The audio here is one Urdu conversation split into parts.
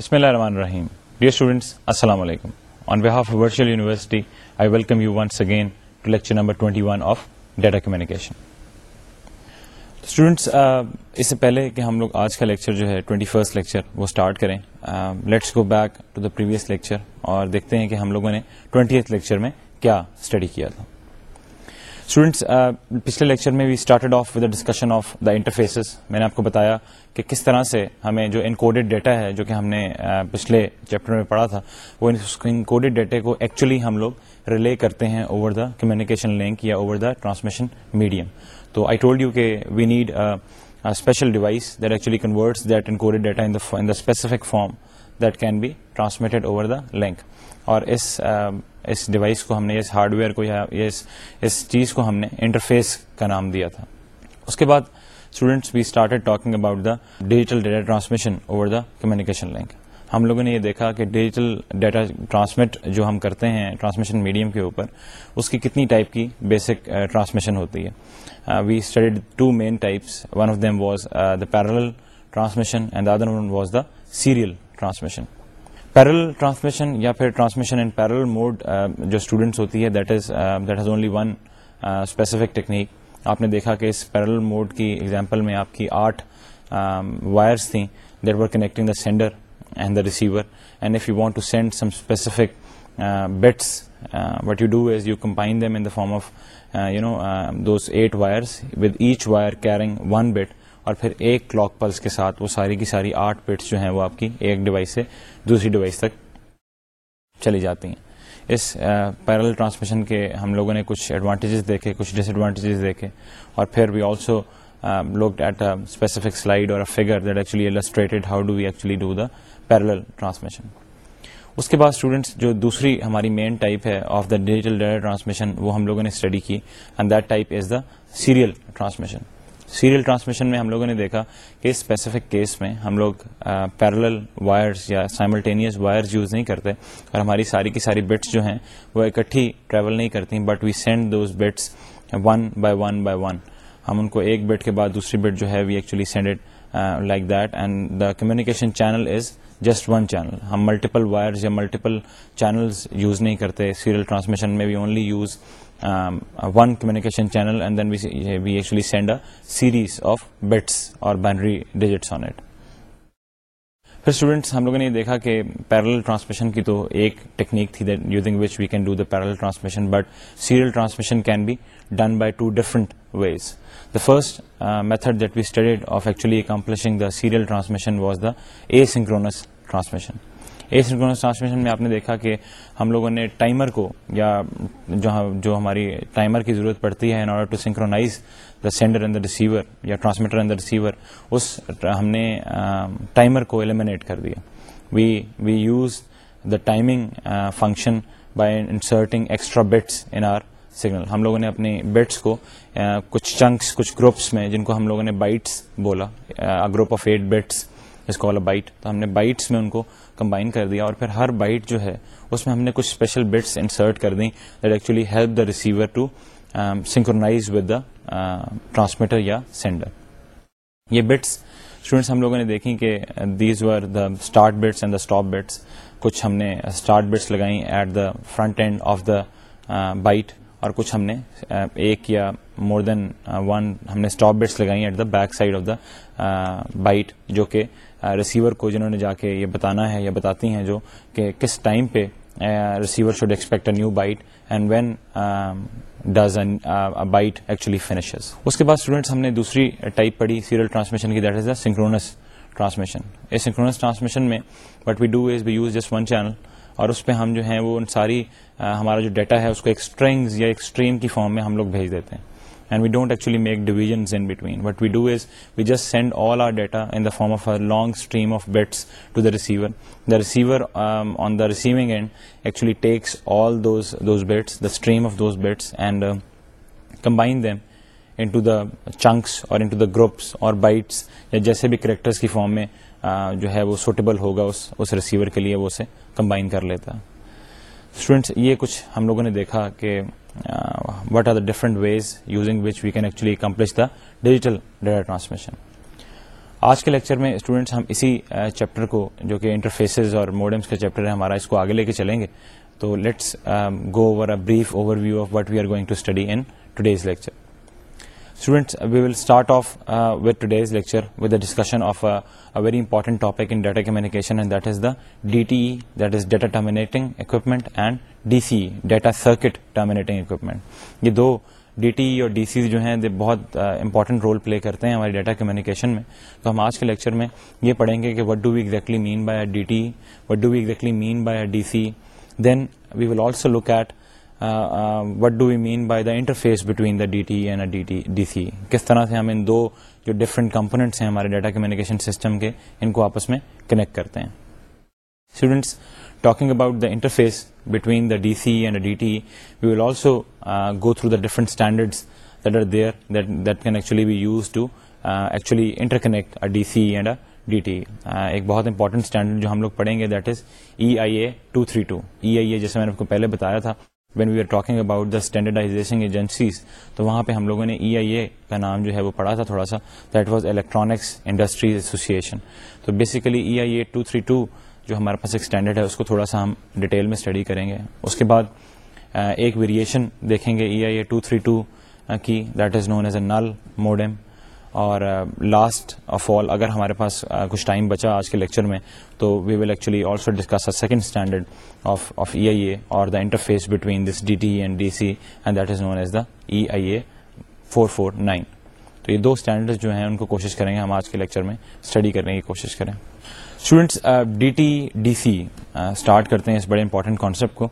بسم اللہ الرحمن الرحیم ڈیئر اسٹوڈینٹس السلام علیکم on behalf of virtual university I welcome you once again to lecture number of data communication students اس سے پہلے کہ ہم لوگ آج کا لیکچر جو ہے ٹوئنٹی فرسٹ لیکچر وہ اسٹارٹ کریں let's go back to the previous lecture اور دیکھتے ہیں کہ ہم لوگوں نے ٹوئنٹی لیکچر میں کیا اسٹڈی کیا تھا اسٹوڈینٹس uh, پچھلے لیکچر میں we started off with discussion of the interfaces میں نے آپ کو بتایا کہ کس طرح سے ہمیں جو انکوڈیڈ ڈیٹا ہے جو کہ ہم نے uh, پچھلے چیپٹر میں پڑھا تھا وہ انکوڈیڈ ڈیٹے کو ایکچولی ہم لوگ ریلے کرتے ہیں اوور دا کمیونیکیشن لنک یا اوور دا ٹرانسمیشن میڈیم تو آئی ٹولڈ یو کہ we need special device that actually converts that encoded data in the specific form that can be transmitted over the link اور اس اس ڈیوائس کو ہم نے اس ہارڈ ویئر کو یا اس اس چیز کو ہم نے انٹرفیس کا نام دیا تھا اس کے بعد اسٹوڈنٹس بھی started talking about the digital data transmission over the communication link ہم لوگوں نے یہ دیکھا کہ ڈیجیٹل ڈیٹا ٹرانسمٹ جو ہم کرتے ہیں ٹرانسمیشن میڈیم کے اوپر اس کی کتنی ٹائپ کی بیسک ٹرانسمیشن ہوتی ہے we studied two main types one of them was the parallel transmission and the was the serial transmission parallel transmission یا پھر ٹرانسمیشن ان پیرل موڈ جو اسٹوڈنٹس ہوتی ہے that is that is only one specific technique آپ نے دیکھا کہ اس پیرل موڈ کی ایگزامپل میں آپ کی آٹھ وائرس تھیں that were connecting the sender and the receiver and if you want to send some specific bits what you do is you combine them in the form of you know those eight wires with each wire carrying one bit اور پھر ایک کلاک پلس کے ساتھ وہ ساری کی ساری آٹھ پٹس جو ہیں وہ آپ کی ایک ڈیوائس سے دوسری ڈیوائس تک چلی جاتی ہیں اس پیرل ٹرانسمیشن کے ہم لوگوں نے کچھ ایڈوانٹیجز دیکھے کچھ ڈس ایڈوانٹیجز دیکھے اور پھر we also look at a specific slide اور figure that actually illustrated how do we actually do the parallel transmission اس کے بعد اسٹوڈنٹس جو دوسری ہماری مین ٹائپ ہے of the digital data transmission وہ ہم لوگوں نے اسٹڈی کی and that type is the serial transmission serial transmission میں ہم لوگوں نے دیکھا کہ اسپیسیفک کیس میں ہم لوگ پیرل وائرس یا سائملٹینیس وائرس یوز نہیں کرتے اور ہماری ساری کی ساری بٹس جو ہیں وہ اکٹھی ٹریول نہیں کرتی but we send those bits one by one by one ہم ان کو ایک بٹ کے بعد دوسری بٹ جو ہے we actually send it like that and the communication channel channel is just one ہم ملٹیپل وائرز یا ملٹیپل چینلز یوز نہیں کرتے سیریل ٹرانسمیشن میں we only use one um, then channel and then we a series send a series of bits on it. On students ہم لوگوں نے دیکھا کہ پیرل ٹرانسمیشن کی تو ایک ٹیکنیک تھی using which we can do the parallel transmission but serial transmission can be done by two different ways the first method that we studied of actually accomplishing the serial transmission was the a synchronous transmission transmission میں آپ نے دیکھا کہ ہم لوگوں نے ٹائمر کو یا جو ہماری ٹائمر کی ضرورت پڑتی ہے in order to synchronize the sender another receiver یا ٹرانسمیٹر اندر ریسیور اس ہم نے ٹائمر کو ایلیمینیٹ کر دیا we we use the timing function by inserting extra bits in our signal ہم لوگوں نے اپنی بٹس کو کچھ چنکس کچھ گروپس میں جن کو ہم لوگوں نے بائٹس بولا گروپ آف ایٹ بٹس اس کو بائٹ تو ہم نے بائٹس میں ان کو کمبائن کر دیا اور پھر ہر بائٹ جو ہے اس میں ہم نے کچھ اسپیشل بٹس انسرٹ کر دیں that actually help the receiver to synchronize with the transmitter یا سینڈر یہ بٹس اسٹوڈینٹس ہم لوگوں نے دیکھیں کہ these were the start bits and the stop bits کچھ ہم نے اسٹارٹ بٹس لگائیں at the front end of the byte اور کچھ ہم نے uh, ایک یا مور دین ون ہم نے اسٹاپ بٹس لگائیں at the back side of the byte جو کہ ریسیور کو جنہوں نے جا کے یہ بتانا ہے یا بتاتی ہیں جو کہ کس ٹائم پہ receiver should expect a new byte and when does byte actually finishes اس کے بعد اسٹوڈینٹس ہم نے دوسری ٹائپ پڑھی سیریل ٹرانسمیشن کی that is a synchronous transmission اس سنکرونس ٹرانسمیشن میں but we do is be use just one channel اور اس پہ ہم جو ہیں وہ ان ساری ہمارا جو ڈیٹا ہے اس کو ایک اسٹرنگز یا ایک اسٹریم کی فارم میں ہم لوگ بھیج دیتے ہیں and we don't actually make division in between what we do is we just send all our data in the form of a long stream office to the river on the receiving end actually chunks اور گروپس اور بائٹس یا جیسے بھی کریکٹر کی فارم میں جو ہے وہ سوٹیبل ہوگا ریسیور کے لیے وہ اسے کمبائن کر لیتا ہے اسٹوڈینٹس یہ کچھ ہم لوگوں نے دیکھا کہ what are the different ways using which we can actually accomplish the digital data transmission آج کے لیکچر میں اسٹوڈینٹس ہم اسی چیپٹر کو جو کہ انٹرفیسز اور موڈمس کا چیپٹر ہے ہمارا اس کو آگے لے کے چلیں گے تو let's go over a brief overview of what we are going to study in today's lecture students we will start off with today's lecture discussion of very important topic in data communication and that is the D T E that is data terminating equipment and D C data circuit terminating equipment یہ دو ڈی ٹی ای اور ڈی سی e جو ہیں بہت امپارٹنٹ رول پلے کرتے ہیں ہمارے ڈیٹا کمیونیکیشن میں تو ہم آج کے لیکچر میں یہ پڑھیں گے کہ what do we exactly mean by D T what do we exactly mean by D C then we will also look at what do we mean by the interface between the D T and D C کس طرح سے ہم ان دو جو ڈفرینٹ کمپوننٹس ہیں ہمارے ڈیٹا کمیونیکیشن سسٹم کے ان کو آپس میں کنیکٹ کرتے ہیں students talking about the interface between the D C and D T we will also go through the different standards that are there that can actually be use to actually interconnect C and D T ایک بہت امپورٹنٹ اسٹینڈرڈ جو ہم لوگ پڑھیں گے that is E I A two three two E I A جیسے میں نے آپ کو پہلے بتایا تھا when we are talking about the standardization agencies تو وہاں پہ ہم لوگوں نے ای آئی اے کا نام جو ہے وہ پڑھا تھا تھوڑا سا that was electronics industries association تو basically E I A two three two جو ہمارے پاس ایک اسٹینڈرڈ ہے اس کو تھوڑا سا ہم ڈیٹیل میں اسٹڈی کریں گے اس کے بعد ایک ویریشن دیکھیں گے E I A two three two کی that is known as a null modem اور لاسٹ آف آل اگر ہمارے پاس uh, کچھ ٹائم بچا آج کے لیکچر میں تو we will actually also discuss a second standard of of E I A اور the interface between this D T and D C and that is known as the E I A four four nine تو یہ دو اسٹینڈرڈ جو ہیں ان کو کوشش کریں گے ہم آج کے لیکچر میں اسٹڈی کرنے کی کوشش کریں students D T D C start کرتے ہیں اس بڑے امپورٹنٹ کانسیپٹ کو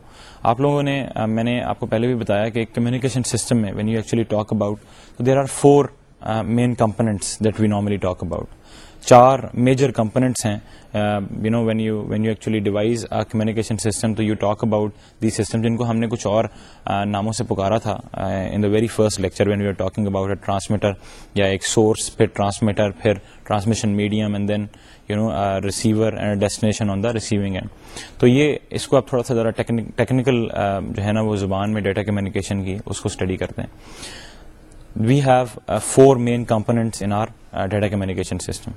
آپ لوگوں نے uh, میں نے آپ کو پہلے بھی بتایا کہ کمیونیکیشن سسٹم میں when you actually talk about there are four main components that we normally talk about چار میجر کمپوننٹس ہیں you know when you when you actually devise communication system تو you talk about the system جن کو ہم نے کچھ اور uh, ناموں سے پکارا تھا in the very first lecture when you are talking about a transmitter یا ایک سورس پھر ٹرانسمیٹر پھر transmission medium and and then you know receiver destination on the receiving end تو یہ اس کو آپ تھوڑا سا ذرا ٹیکنیکل uh, جو ہے نا وہ زبان میں ڈیٹا کمیونیکیشن کی اس کو اسٹڈی کرتے ہیں we have four main components in our data communication system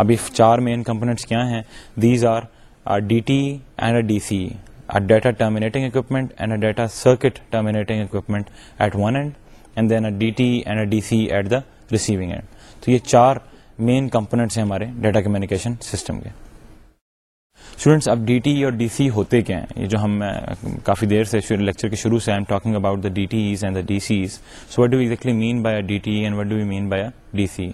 ابھی چار مین کمپونیٹس کیا ہیں these are D T and D C data terminating equipment and a data circuit terminating equipment at one end and then a D T and a D C at the receiving end تو یہ چار مین کمپونیٹس ہیں ہمارے ڈیٹا کمیونیکیشن سسٹم کے اسٹوڈینٹس اب ڈی ٹی اور ڈی سی ہوتے کیا ہیں یہ جو ہم کافی دیر سے لیکچر کے شروع سے I am talking about the D T as and the D so what do exactly mean by D T and what do mean by a D C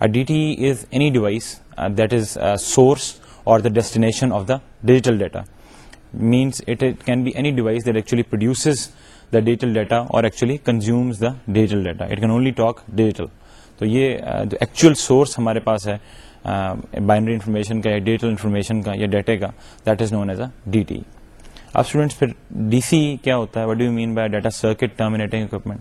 a D T is any device that is source اور the destination of the digital data means it can be any device that actually produces the digital data اور actually consumes the digital data it can only talk digital تو یہ جو ایکچوئل سورس ہمارے پاس ہے بائنری انفارمیشن کا یا ڈیجیٹل انفارمیشن کا یا ڈیٹے کا that is known as a D T اب اسٹوڈینٹس پھر ڈی سی کیا ہوتا ہے what do you mean by data circuit terminating equipment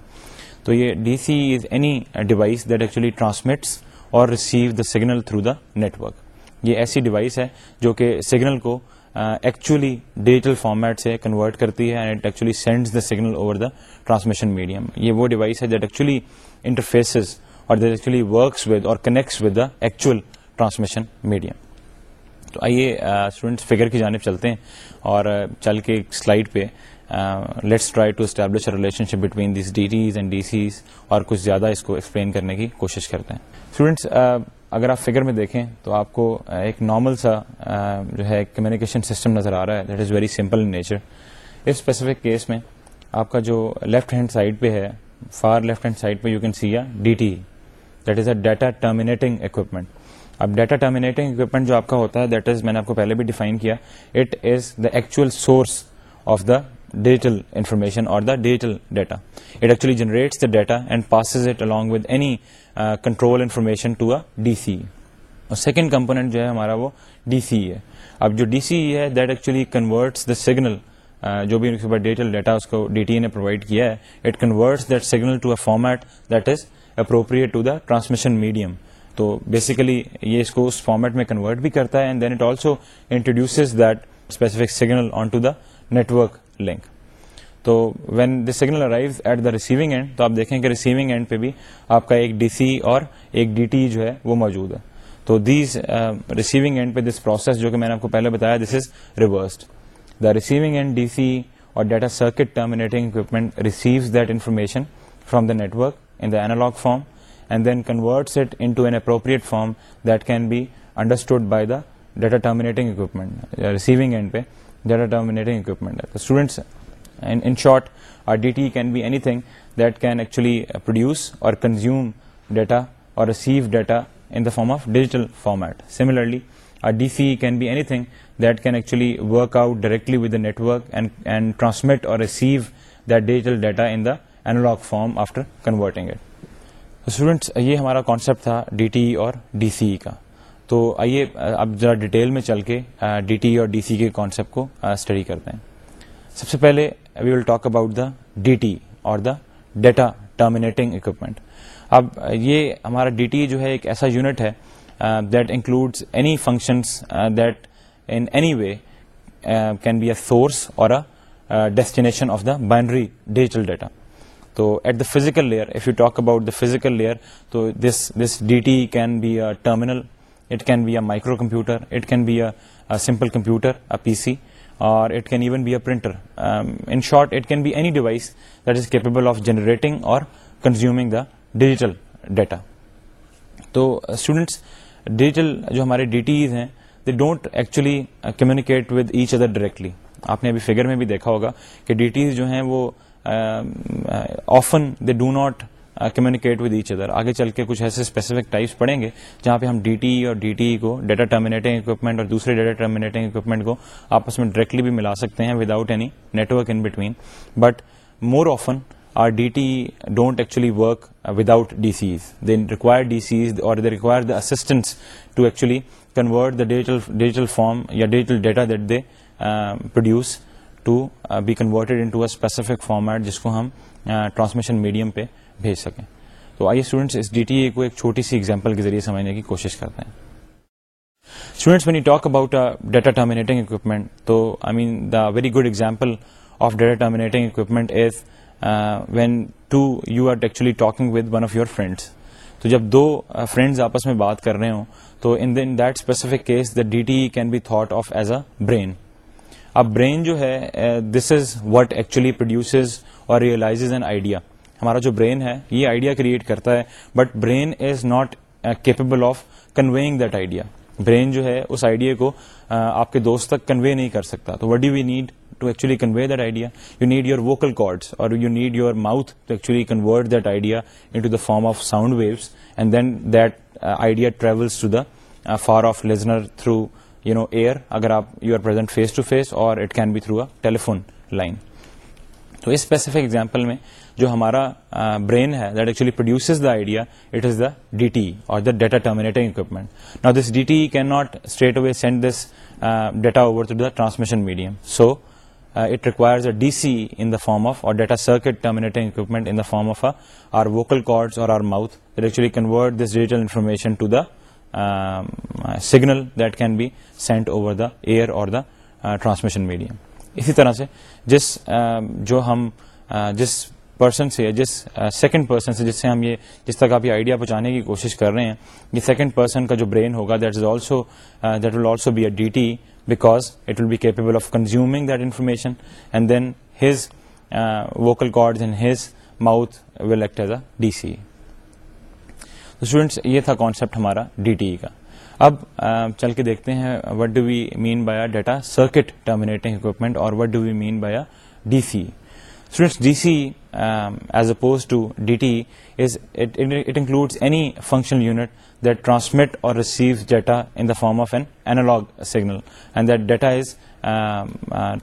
تو یہ D C is any device that actually transmits اور receive the signal through the network یہ ایسی ڈیوائس ہے جو کہ سگنل کو ایکچولی ڈیجیٹل فارمیٹ سے کنورٹ کرتی ہے and actually sends the signal over the transmission medium یہ وہ ڈیوائس ہے دیٹ ایکچولی انٹرفیسز اور دیٹ ایکچولی ورکس ود اور connects with the actual transmission medium تو آئیے اسٹوڈنٹس فگر کی جانب چلتے ہیں اور چل کے ایک سلائڈ پہ let's try to establish relationship between these D Ts and D Cs اور کچھ زیادہ اس کو ایکسپلین کرنے کی کوشش کرتے ہیں اسٹوڈینٹس اگر آپ فگر میں دیکھیں تو آپ کو ایک نارمل سا جو ہے کمیونیکیشن سسٹم نظر آ رہا ہے that is very simple in nature اس اسپیسیفک کیس میں آپ کا جو لیفٹ ہینڈ سائڈ پہ ہے فار لیفٹ ہینڈ سائڈ پہ یو کین سی یا D T that is a data terminating equipment اب ڈیٹا ٹرمینیٹنگ اکوپمنٹ جو آپ کا ہوتا ہے دیٹ از میں نے آپ کو پہلے بھی ڈیفائن کیا it is the actual source of the digital information اور the digital data it actually generates the data and passes it along with any control information to a D C اور سیکنڈ کمپونیٹ جو ہے ہمارا وہ ڈی سی e ہے اب جو ڈی سی e ہے that actually converts the signal جو بھی ڈیجیٹل ڈیٹا اس کو ڈی ٹی اے نے پرووائڈ کیا ہے it converts that signal to a format that is appropriate to the transmission medium تو بیسیکلی یہ اس کو اس فارمیٹ میں کنورٹ بھی کرتا ہے and then it also that specific signal on to the network link تو when the signal arrive at the receiving end تو آپ دیکھیں کہ ریسیونگ اینڈ پہ بھی آپ کا ایک ڈی سی اور ایک ڈی ٹی جو ہے وہ موجود ہے تو دیز ریسیونگ اینڈ پہ دس پروسیس جو کہ میں نے آپ کو پہلے بتایا this is reversed the receiving end D C اور data circuit terminating equipment receives that information from the network in the analog form and then converts it into an appropriate form that can be understood by the data terminating equipment, receiving end pe data terminating equipment. The students, in short, our DTE can be anything that can actually uh, produce or consume data or receive data in the form of digital format. Similarly, a DCE can be anything that can actually work out directly with the network and transmit or receive that digital data in the analog form after converting it students یہ ہمارا کانسیپٹ تھا ڈی ٹی e اور ڈی سی ای کا تو آئیے اب ذرا ڈیٹیل میں چل کے ڈی ٹی e اور ڈی سی e کے کانسیپٹ کو اسٹڈی کرتے ہیں سب سے پہلے we will talk about the D T اور دا ڈیٹا ٹرمینیٹنگ اکوپمنٹ اب یہ ہمارا ڈی ٹی جو ہے ایک ایسا یونٹ ہے that includes any functions that in any way can be a source or a destination of the binary digital data تو at the physical layer if you talk about the physical layer تو this this D T can be a terminal it can be a micro computer it can be a simple computer a P C اور it can even be a printer in short it can be any device that is capable of generating اور کنزیومنگ دا ڈیجیٹل ڈیٹا تو اسٹوڈینٹس uh, ڈیجیٹل جو ہمارے ڈی ٹی ہیں they don't actually communicate with each other directly آپ نے ابھی فگر میں بھی دیکھا ہوگا کہ ڈی ٹیز جو ہیں وہ often they do not communicate with each other آگے چل کے کچھ ایسے اسپیسیفک ٹائپس پڑھیں گے جہاں پہ ہم ڈی ٹی e اور ڈی ٹی e کو ڈیٹا ٹرمینیٹنگ اکوپمنٹ اور دوسرے ڈیٹا ٹرمینیٹنگ اکوپمنٹ کو آپس میں ڈائریکٹلی بھی ملا سکتے ہیں without any network in between but more often are D T don't actually work without D Cs they require D Cs اور they require the assistance to actually convert the digital digital form یا digital data that they produce to be converted into a specific format جس کو ہم ٹرانسمیشن uh, میڈیم پہ بھیج سکیں تو آئیے اسٹوڈینٹس ڈی ٹی اے کو ایک چھوٹی سی ایگزامپل کے ذریعے سمجھنے کی کوشش کرتے ہیں students when you talk about data terminating equipment تو I mean the very good example of data terminating equipment is when two you are actually talking with one of your friends تو جب دو فرینڈز uh, آپس میں بات کر رہے ہوں تو ان دن that specific case the D T can be thought of as a brain اب برین جو ہے this is what actually produces or realize an idea ہمارا جو برین ہے یہ آئیڈیا کریٹ کرتا ہے but brain is not capable of conveying that idea brain جو ہے اس آئیڈیا کو eh, آپ کے دوست تک کنوے نہیں کر سکتا تو what do we need to actually convey that idea you need your vocal cords اور you need your mouth to actually convert that idea into the form of sound waves and then that idea travels to the far of listener through you know ear اگر آپ you are present face to face اور it can be through a telephone line تو اسپیسیفک ایگزامپل میں جو ہمارا برین ہے that actually produces the idea it is the D T اور دا ڈیٹا ٹرمینیٹنگ اکوپمنٹ نا this D T can not straight away send this data over to the transmission medium so it requires a D C in the form of اور data circuit terminating equipment in the form of our vocal cords اور our mouth actually convert this digital information to the signal that can be sent over the air اور دا ٹرانسمیشن میڈیم اسی طرح سے جس جو ہم جس پرسن سے جس سیکنڈ پرسن سے جس سے ہم یہ جس تک آپ یہ آئیڈیا پہنچانے کی کوشش کر رہے ہیں یہ سیکنڈ پرسن کا جو برین ہوگا that is also that will also be a D T because it will be capable of consuming that information and then his vocal cords and his mouth will act as a D C students یہ تھا کانسیپٹ ہمارا ڈی ٹی ای کا اب چل کے دیکھتے ہیں وٹ ڈو وی مین بایا ڈیٹا سرکٹ ٹرمینیٹنگ اکوپمنٹ اور وٹ ڈو وی مین بایا D C students D C as opposed to D T is it includes any function unit that transmit اور receive data in the form of an analog signal and that data is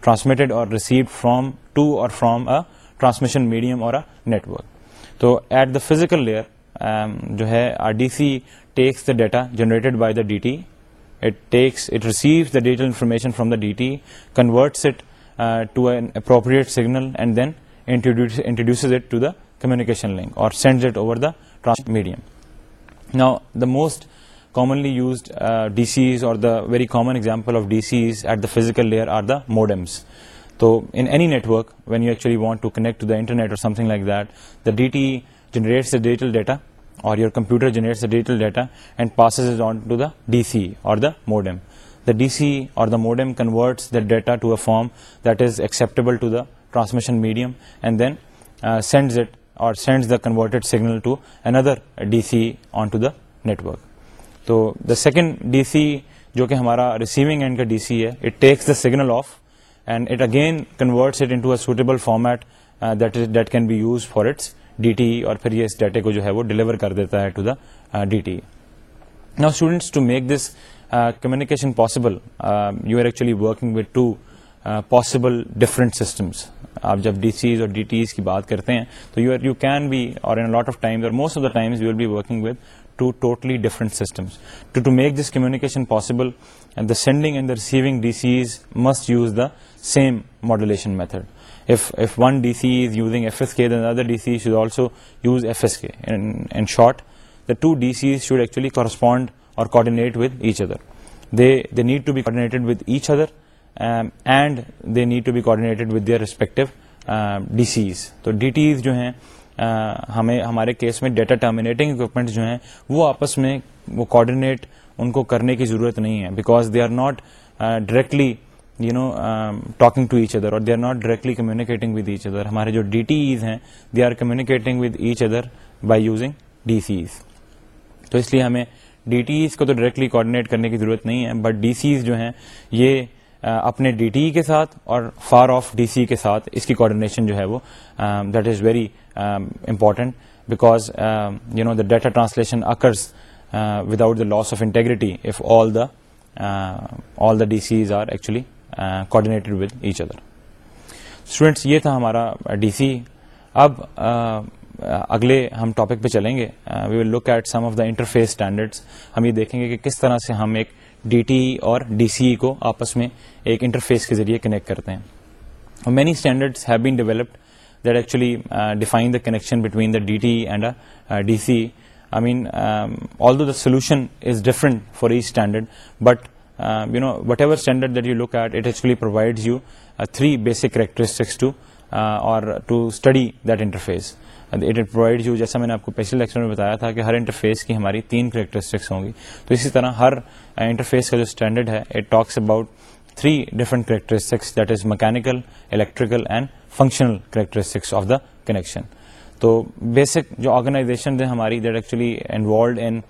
transmitted اور ریسیوڈ فرام ٹو اور فرام اے ٹرانسمیشن میڈیم اور اے نیٹورک تو at the physical layer Um, جو ہے are D C takes the data generated by the D T it it takes receives the digital information from the D T converts it to an appropriate signal and then introduces to the communication link اور sends it over trans medium نا the most commonly used D Cs اور the very common example of D Cs at the physical layer are the modems تو in any network when you actually want to connect to the internet اور like that the D T generates the digital data اور your computer generates digital data and passes on to the D C اور the modem the D C اور the modem converts the data to a form that is acceptable to the transmission medium and then sends it اور sends the converted signal to another D C on to the network تو دا سیکنڈ ڈی سی جو کہ ہمارا ریسیونگ اینڈ کا ڈی سی ہے it takes the signal off and it again converts it into a suitable format that is that can be use for its D T اور پھر یہ اس ڈیٹے کو جو ہے وہ ڈیلیور کر دیتا ہے to the D T students to make this communication possible you are actually working with two possible different systems آپ جب ڈی سیز اور ڈی ٹیز کی بات کرتے ہیں تو you are you can be اور ان لاٹ آف ٹائمز اور most of the times you will be working with two totally different systems to to make this communication possible the sending and the receiving D Cs must use the same modulation method if if one dc is using fsk then another dc should also use fsk in in short the two dc's should actually correspond or coordinate with each other they they need to be coordinated with each other um, and they need to be coordinated with their respective uh, dc's so dt's jo hain ہمیں ہمارے کیس میں ڈیٹا ٹرمینیٹنگ اکوپمنٹ جو ہیں وہ آپس میں وہ کوآڈینیٹ ان کو کرنے کی ضرورت نہیں ہے because they are not directly you know talking to each other اور they are not directly communicating with each other ہمارے جو ڈی ٹی ایز ہیں they are communicating with each other by using D C Es تو اس لیے ہمیں ڈی ٹی ایز کو تو ڈائریکٹلی کوڈینیٹ کرنے کی ضرورت نہیں ہے بٹ ڈی سیز جو ہیں یہ اپنے ڈی ٹی ای کے ساتھ اور فار آف ڈی سی کے ساتھ اس کی کوآڈینیشن جو ہے وہ that is very important because you know the data translation occurs without the loss of integrity if all the all the D Cs are actually coordinated with each other students یہ تھا ہمارا ڈی uh, سی اب uh, uh, اگلے ہم ٹاپک پہ چلیں گے we will look at some of the interface standards ہم یہ دیکھیں گے کہ کس طرح سے ہم ایک ڈی ٹی اور ڈی سی e کو آپس میں ایک انٹرفیس کے ذریعے کنیکٹ کرتے ہیں many standard have been developed that actually define the connection between the D T and D C I mean although the solution is different for each standard but three basic characteristics that interface provide you جیسا میں نے آپ کو پچھلے لیکچر میں بتایا تھا کہ ہر انٹرفیس کی ہماری تین کریکٹرسٹکس ہوں گی تو اسی طرح ہر انٹرفیس کا جو اسٹینڈرڈ ہے it talks about three different characteristics that is mechanical electrical and functional characteristics of the connection تو بیسک جو آرگنائزیشن ہماری that actually involved in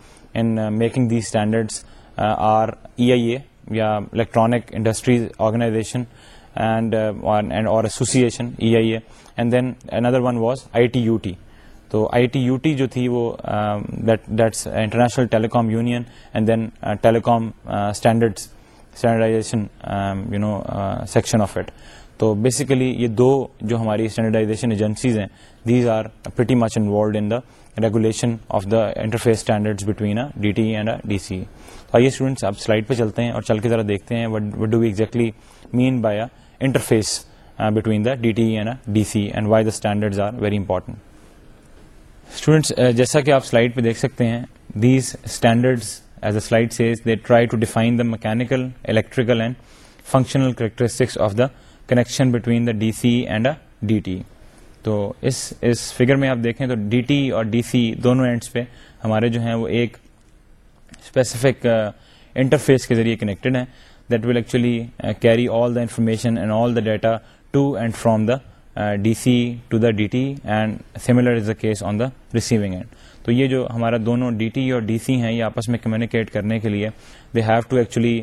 making the standards are E I A یا electronic industries organization and and اور association E I A and then another one was I T U T تو آئی ٹی یو ٹی جو تھی وہ that's international telecom union and then telecom standardization you know section of it تو بیسیکلی یہ دو جو ہماری اسٹینڈرڈائزیشن ایجنسیز ہیں these are pretty much involved in the regulation of the interface a D T and a D C تو آئیے اسٹوڈینٹس آپ سلائڈ پہ چلتے ہیں اور چل کے ذرا دیکھتے ہیں what do we exactly mean by interface between the D T C and why the standard are very students جیسا کہ آپ سلائڈ پہ دیکھ سکتے ہیں these standard as a slide says they try to define the mechanical electrical and functional characteristics of the connection between the D C and a D T تو اس اس فگر میں آپ دیکھیں تو ڈی ٹی e اور ڈی سی دونوں اینڈس پہ ہمارے جو ہیں وہ ایک اسپیسیفک انٹرفیس uh, کے ذریعے کنیکٹڈ ہیں that will actually carry all the information and all the data to and from the D C to the D T and similar is the case on the receiving end تو یہ جو ہمارا دونوں ڈی ٹی اور ڈی سی ہیں یہ آپس میں کمیونیکیٹ کرنے کے لیے they have to actually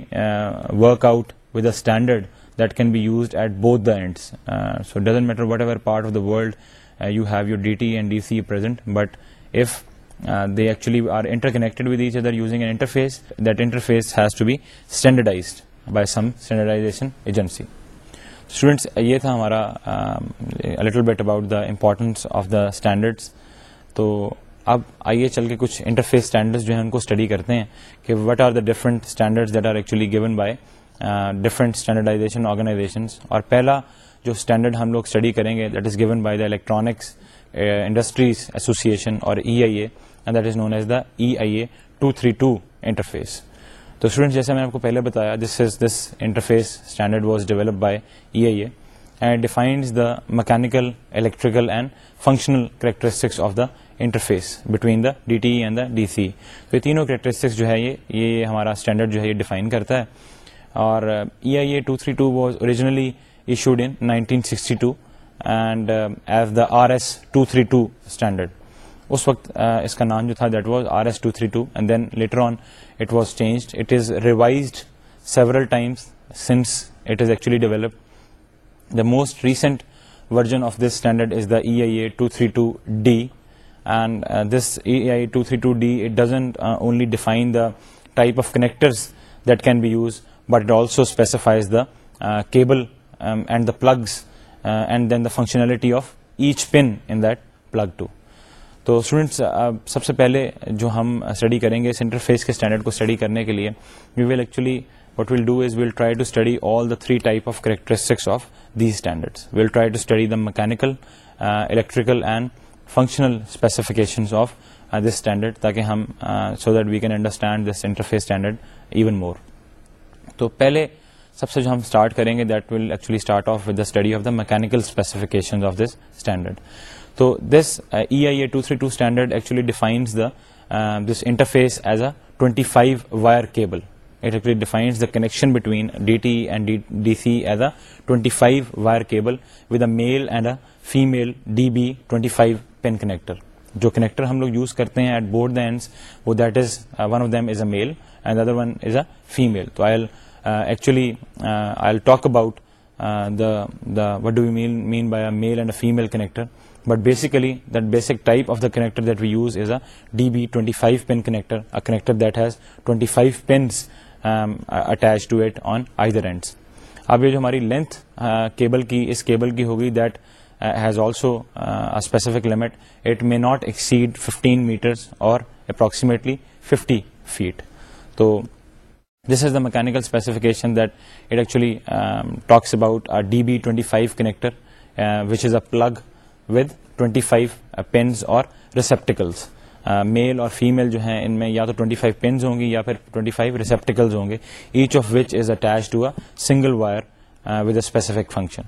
work out with a standard that can be used at both the ends so doesn't matter whatever part of the world you have your D T and D C present but if یہ تھا ہمارا little bit about the importance of the standards تو اب آئیے چل کے کچھ کو اسٹڈی کرتے ہیں کہ what are the standardization organizations اور پہلا جو اسٹینڈرڈ ہم لوگ اسٹڈی کریں گے that is given by the electronics industries association اور E I A and that is known as the E I A two three two interface تو فیس تو میں نے آپ کو پہلے بتایا this is this interface standard was develop by E I A and defines the mechanical electrical and functional characteristics of the interface between the D T and the D C تو یہ تینوں کریکٹرسٹکس جو ہے یہ یہ ہمارا اسٹینڈرڈ جو ہے یہ ڈیفائن کرتا ہے اور E I A two three two was originally issued in nineteen sixty two and as the R S two three two standard اس وقت اس کا نام جو تھا that was R S two three two and then later on it was changed it is revised several times since it is actually develop the most recent version of this standard is the E I A two three two D and this E I two three two D it doesn't only define the type of connectors that can be use but it also specifies the cable and the plugs and then the functionality of each pin in that plug to تو اسٹوڈینٹس سب سے پہلے جو ہم اسٹڈی کریں گے اس فیس کے اسٹینڈرڈ کو اسٹڈی کرنے کے لیے we will actually what will do is well try to study all the three type of characteristics of these try to study the electrical and functional of this standard تاکہ ہم so that we can understand this interface face standard even more تو پہلے سب سے جو ہم اسٹارٹ کریں گے that will actually start off with the study of the of this standard تو this E I A two three two standard actually defines the this interface as a twenty five wire cable it actually defines the connection between D T and D C as a twenty five wire cable with a male and a female D B twenty five pin connector جو کنیکٹر ہم لوگ یوز کرتے ہیں ایٹ بورڈ دا وہ that is one of them is a male and other one is a female تو I actually I talk about what do you mean male and a female connector but basically this type of the connector that we use is a D B twenty five pin connector a connector that has twenty five pins attach to it on their ends اب یہ جو ہماری لینتھ کیبل uh, کی اس کیبل کی ہوگی that has also specific limit it may not exceed fifteen metres اور اپروکسیمیٹلی ففٹی فیٹ تو this is the mechanical specification that it actually talks about D B twenty five connector which is a plug with 25 pins اور ریسپٹیکلس میل اور فیمیل جو ہیں ان میں یا تو 25 فائیو ہوں گی یا پھر ٹوئنٹی فائیو ہوں گے each of which is attach to a single wire with a specific function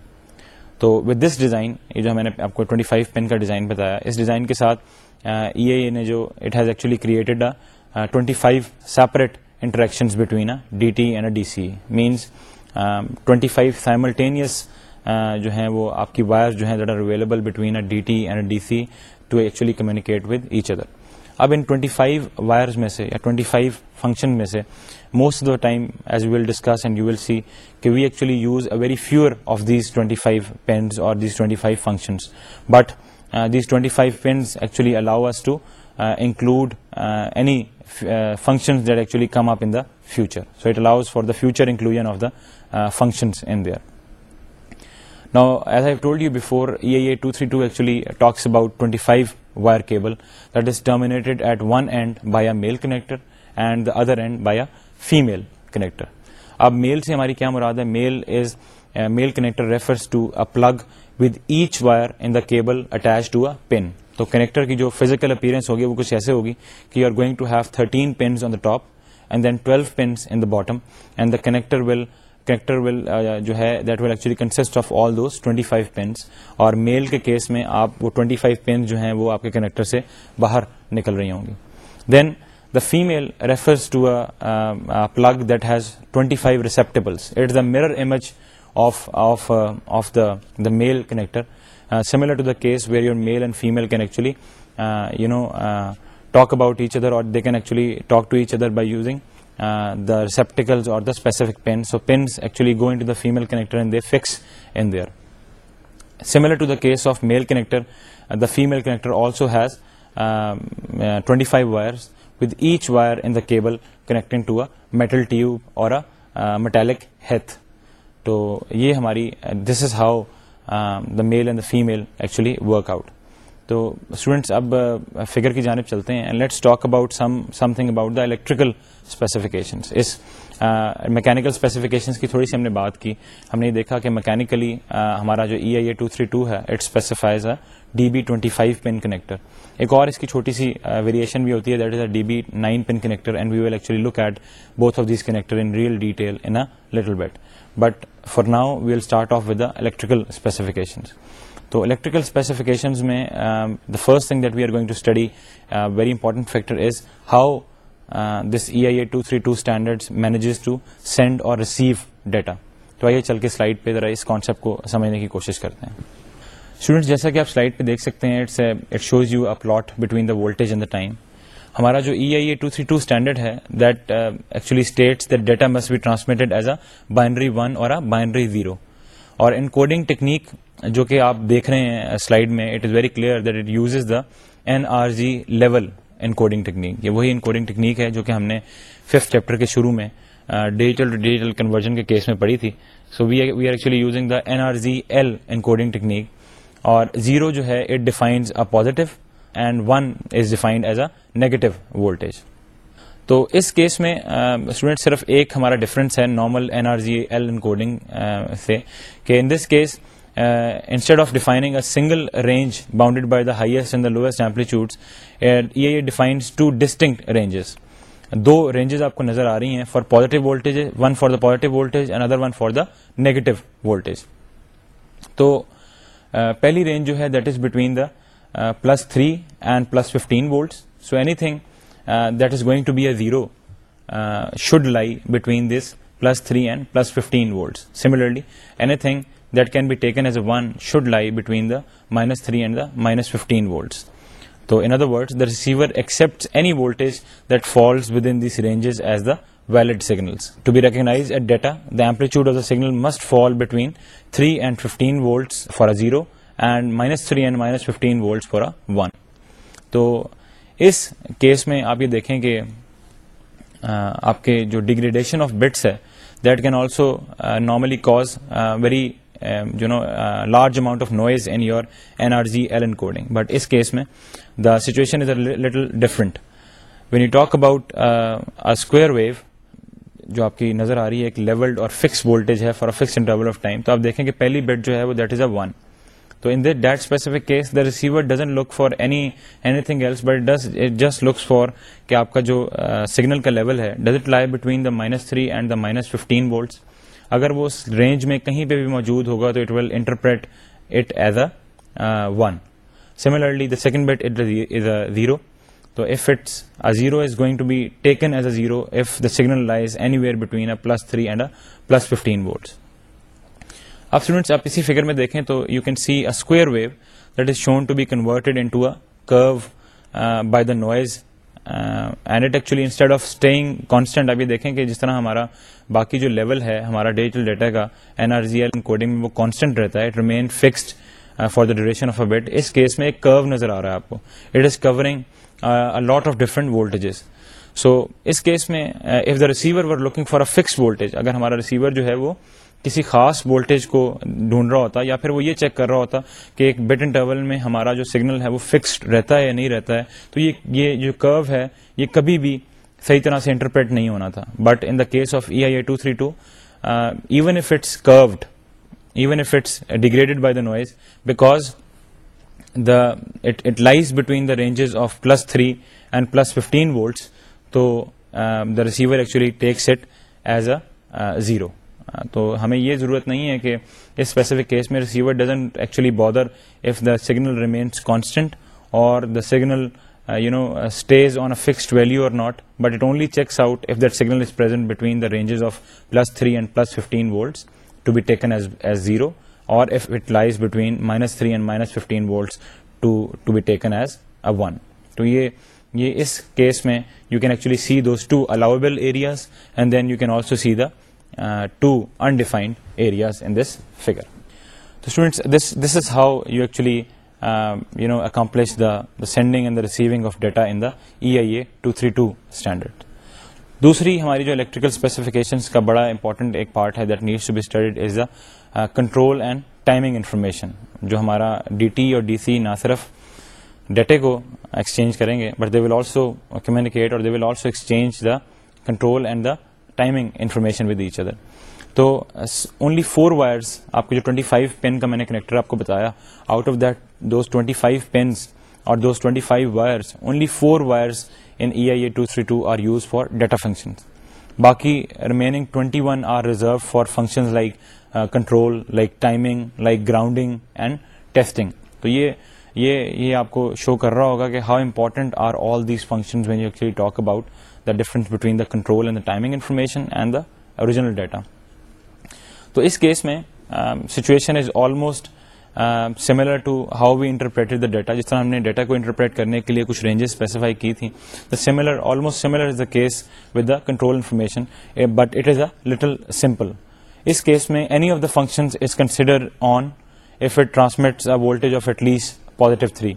تو ود دس ڈیزائن یہ جو میں نے آپ کو ٹوئنٹی فائیو پین کا ڈیزائن بتایا اس ڈیزائن کے ساتھ ای uh, اے نے جو it has actually created five separate interaction five simultaneous جو ہیں وہ آپ کی وائر جو ہیں that are available between a D T and D C to actually communicate with each other اب ان ٹوئنٹی فائیو وائرز میں سے ٹوئنٹی فائیو فنکشن میں سے most of the time as we actually discuss a very fever of these twenty five pins اور these twenty five functions but these twenty five pins actually allow us to include any functions that actually come up in the future so it allows for the future inclusion of the functions in their male connector and the other end by female connector اب میل سے ہماری کیا مراد ہے male is male connector plug with each wire in double attach to a pin تو کنیکٹر کی جو فیزیکل اپیئرنس ہوگی وہ کچھ ایسے ہوگی کہ you are going in top and then twelve pins in the bottom end the connector will character will uh, جو ہے that will actually consist of all those 25 five pins اور میل کے کیس میں آپ وہ 25 فائیو پینس جو ہیں وہ آپ کے کنیکٹر سے باہر نکل رہی ہوں گی then the female refers to plug that has 25 five receptacle it image of of of the the male connector similar to the case where your male and female can actually you know talk about each other اور they can actually talk to each other by using Uh, the receptacles or the specific pins. So pins actually go into the female connector and they fix in there. Similar to the case of male connector, uh, the female connector also has um, uh, 25 wires, with each wire in the cable connecting to a metal tube or a metallic heath. So this is how um, the male and the female actually work out. تو اسٹوڈینٹس اب فگر کی جانب چلتے ہیں and let's talk about some something about the electrical specifications اس میکینیکل اسپیسیفکیشنس کی تھوڑی سی ہم نے بات کی ہم نے یہ دیکھا کہ میکینیکلی ہمارا جو E I A two three two ہے it specifies a D B twenty five pin connector ایک اور اس کی چھوٹی سی ویریشن بھی ہوتی ہے that is a D B nine pin connector and we will actually look at both of these connector in real detail in a little bit but for now we will start off with the electrical specifications تو الیکٹریکل اسپیسیفکیشنز میں the first thing that we are going to study very important factor is how this E I A two three two standard to send اور ریسیو ڈیٹا تو آئیے چل کے سلائڈ پہ ذرا اس کانسیپٹ کو سمجھنے کی کوشش کرتے ہیں اسٹوڈینٹس جیسا کہ آپ سلائڈ پہ دیکھ سکتے ہیں it shows you between the voltage the time ہمارا جو E I A two three two standard ہے that that actually data must be transmitted as a binary one اور بائنڈری زیرو اور ان کوڈنگ ٹیکنیک جو کہ آپ دیکھ رہے ہیں سلائڈ uh, میں it is very clear that it uses the N R G level encoding technique یہ وہی ان کوڈنگ ٹیکنیک ہے جو کہ ہم نے ففتھ چیپٹر کے شروع میں ڈیجیٹل ڈیجیٹل کنورژن کے کیس میں پڑھی تھی so we we are actually using the N R Z L encoding technique اور زیرو جو ہے it defines a positive and one is defined as a negative voltage تو اس کیس میں اسٹوڈنٹ uh, صرف ایک ہمارا ڈفرینس ہے normal N R Z L encoding سے کہ in this case instead of defining a single range bounded by the highest and the lowest amplitudes two distinct ranges دو رینجز آپ کو نظر آ رہی ہیں for positive voltage one for the positive voltage and other one for the negative voltage تو uh, پہلی رینج جو ہے that is between the plus three and plus fifteen volts so anything that is going to be a zero should lie between this plus three and plus fifteen volts similarly anything that can be taken as a one should lie between the minus three and the minus fifteen volts تو in other word the receiver accept any voltage that falls as the valid to be recognize at data the amplitude of the signal must fall between three and fifteen volts for a zero and minus three and minus fifteen volts for a one تو اس کیس میں آپ یہ دیکھیں کہ آپ کے جو ڈیگریڈیشن آف بٹس ہے that can also normally cause very you know large amount of noise in your N R G L encoding but اس کیس میں the situation is a little different when you talk about square wave جو آپ کی نظر آ رہی ہے ایک لیولڈ اور فکس وولٹیج ہے for fix interval of time تو آپ دیکھیں کہ پہلی بیڈ جو ہے وہ دیٹ از اے ون تو in that specific case the receiver doesn't look for any anything else but it just looks for کہ آپ کا جو سگنل uh, کا لیول ہے does it lie between the minus three and the minus fifteen volts اگر وہ اس رینج میں کہیں پہ بھی موجود ہوگا تو it will interpret it as a one similarly the second bit a zero تو if it's zero is going to be taken as a zero if the signal lies anywhere between a a plus plus three and fifteen اب اسٹوڈینٹس آپ اسی فگر میں دیکھیں تو you can see a square wave that is shown to be converted by the noise and it actually instead of staying constant ابھی دیکھیں کہ جس طرح ہمارا باقی جو لیول ہے ہمارا ڈیجیٹل ڈیٹا کا این آر جی ایل کوڈنگ میں وہ کانسٹنٹ رہتا ہے it remain fixed for the duration of a bit اس کیس میں ایک کرو نظر آ رہا ہے آپ کو it is covering lot of different voltages so اس کیس میں if the receiver were looking for a fix voltage اگر ہمارا ریسیور جو ہے وہ کسی خاص وولٹیج کو ڈھونڈ رہا ہوتا یا پھر وہ یہ چیک کر رہا ہوتا کہ ایک بٹ انٹرول میں ہمارا جو سگنل ہے وہ فکسڈ رہتا ہے یا نہیں رہتا ہے تو یہ یہ جو کرو ہے یہ کبھی بھی صحیح طرح سے انٹرپریٹ نہیں ہونا تھا but in the case of E I A two three two even if it's crude even if it's degraded by the noise because the it lies between the ranges of plus three and plus fifteen volts تو the receiver actually takes it as a zero تو ہمیں یہ ضرورت نہیں ہے کہ اس اسپیسیفک کیس میں receiver doesn't actually bother if the signal remains constant اور دا signal you know stays on a fixed value or not but it only checks out if that signal is present between the ranges of plus three and plus fifteen volts to be taken as as zero or if it lies between minus three and minus fifteen volts to be taken as a one تو یہ اس کیس میں you can actually see those two allowable areas and then you can also see the two undefined areas in this figure تو students this this is how you actually you know accomplish the the sending and the receiving of data in the E I A two three two standard دوسری ہماری جو الیکٹریکل اسپیسیفکیشنس کا بڑا امپورٹنٹ ایک پارٹ ہے that needs to be studied is the control and timing information جو ہمارا ڈی ٹی اور ڈی سی نہ صرف ڈیٹے کو ایکسچینج کریں گے but they will also communicate اور they will also exchange the control and the timing information with each other تو اونلی فور وائرس آپ کو جو ٹوئنٹی فائیو پین کا میں نے کنیکٹر آپ کو بتایا آؤٹ آف دیٹ دو فائیو پینس اور those wires wires only four in E I A two two three are use for data function باقی remaining twenty one are reserve for function like control like timing like grounding and testing تو یہ یہ آپ کو شو کر رہا ہوگا کہ how important are all these functions when you actually talk about the difference between the control and the timing information and the original data تو اس کیس میں situation is almost similar to how we interpreted the data جس طرح ہم نے ڈیٹا کو انٹرپریٹ کرنے کے لیے کچھ رینجز اسپیسیفائی کی تھیں the similar almost similar is the case with the control information but it is a little simple اس کیس میں any of the function is consider on if it transmits a voltage of at least positive three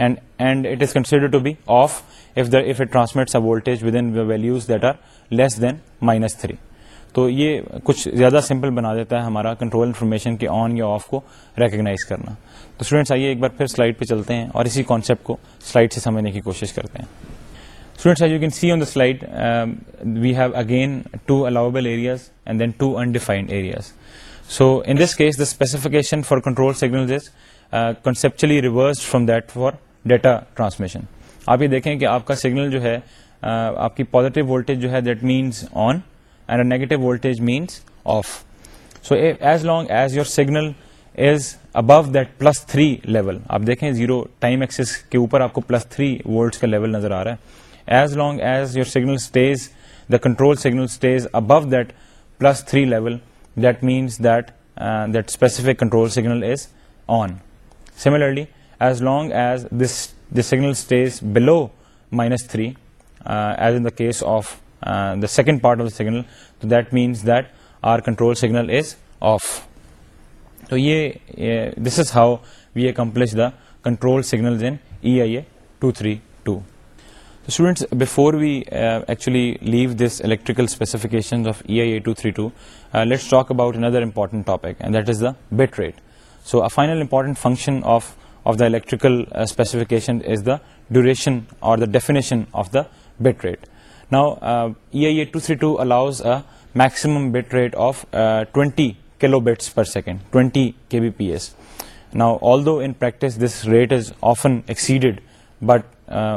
values that are less than minus three تو یہ کچھ زیادہ سمپل بنا دیتا ہے ہمارا کنٹرول انفارمیشن کے آن یا آف کو ریکگنائز کرنا تو اسٹوڈینٹس آئیے ایک بار پھر سلائڈ پہ چلتے ہیں اور اسی کانسیپٹ کو سلائڈ سے سمجھنے کی کوشش کرتے ہیں students you can see on the slide we have again two allowable areas and then two undefined areas so in this case the specification for control signal conceptually reverse from that for data transmission آپ یہ دیکھیں کہ آپ کا سگنل جو ہے آپ کی پازیٹیو وولٹیج جو ہے that means on and negative voltage means off so as long as your signal is above that plus three level آپ دیکھیں زیرو ٹائم ایکسس کے اوپر آپ کو پلس تھری وولٹس کا لیول نظر آ رہا ہے as long as your signal stays the control signal stays above that means that that specific control signal is on similarly as long as the signal stays below -3, uh, as in the case of uh, the second part of the signal. So that means that our control signal is off. So this is how we accomplish the control signals in EIA 232. So students, before we uh, actually leave this electrical specifications of EIA 232, let's talk about another important topic, and that is the bit rate. So a final important function of of the electrical uh, specification is the duration or the definition of the bit rate. Now uh, EIA 232 allows a maximum bit rate of uh, 20 kilobits per second, 20 kbps. Now although in practice this rate is often exceeded, but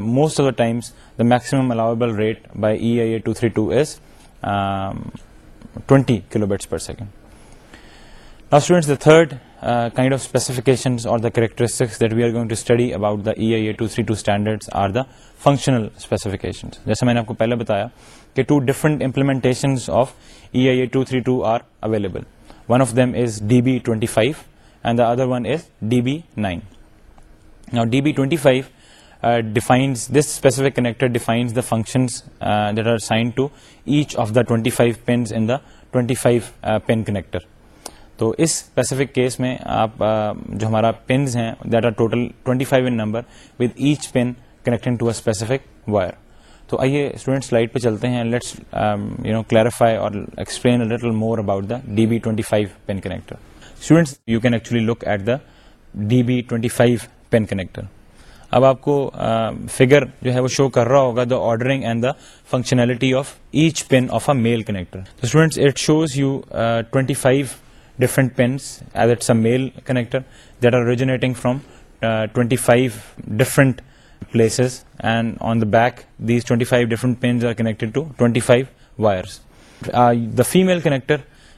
most of the times the maximum allowable rate by EIA 232 is um, 20 kilobits per second. Now students, the third kind of specifications or the characteristics that we are going to study about the E I A two three two standard are the functional specification جیسے میں نے آپ کو پہلے بتایا کہ two different implementations of E I A two three two are available one of them is D B twenty five and the other one is D B nine D B twenty five defines this specific connector defines the functions that are sign to each of the twenty five in the twenty five pin connector تو اس اسپیسیفک کیس میں آپ جو ہمارا پنز ہیں that are total twenty five in number with each pin connecting to a specific wire تو آئیے اسٹوڈینٹس لائٹ پہ چلتے ہیں لیٹس یو نو کلیریفائی اور explain little more about the D B twenty five pin connector students you can actually look at the D B twenty five pin connector اب آپ کو فگر uh, جو ہے وہ شو کر رہا ہوگا the ordering and the functionality of each pin of a male connector students it shows you twenty five female connector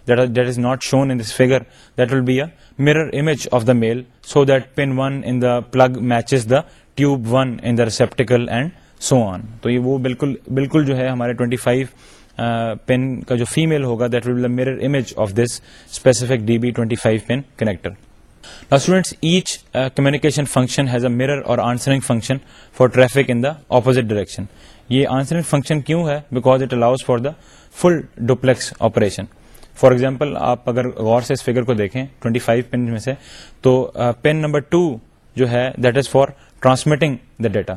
that is not shown this figure that will be a mirror image of the male so that pin one in plug matches the tube one in receptacle and so on تو یہ وہ بالکل جو ہے ہمارے ٹوئنٹی فائیو پین کا جو فیمل ہوگا that will mirror image of this specific D B twenty five pin connector students each communication function has a mirror or answering function for traffic in the opposite direction یہ آنسرنگ فنکشن کیوں ہے because it allows for the full duplex operation for example آپ اگر غور سے اس فیگر کو دیکھیں 25 فائیو پین میں سے تو پین نمبر ٹو جو ہے that is for transmitting the data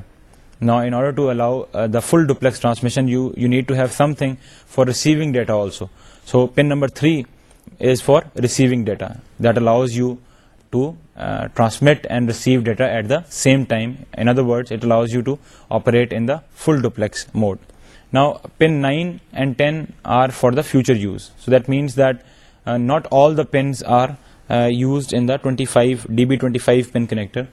Now, in order to allow uh, the full duplex transmission, you need to have something for receiving data also. So pin number 3 is for receiving data, that allows you to uh, transmit and receive data at the same time. In other words, it allows you to operate in the full duplex mode. Now pin 9 and 10 are for the future use. So that means that uh, not all the pins are used in the 25 dB 25 pin connector,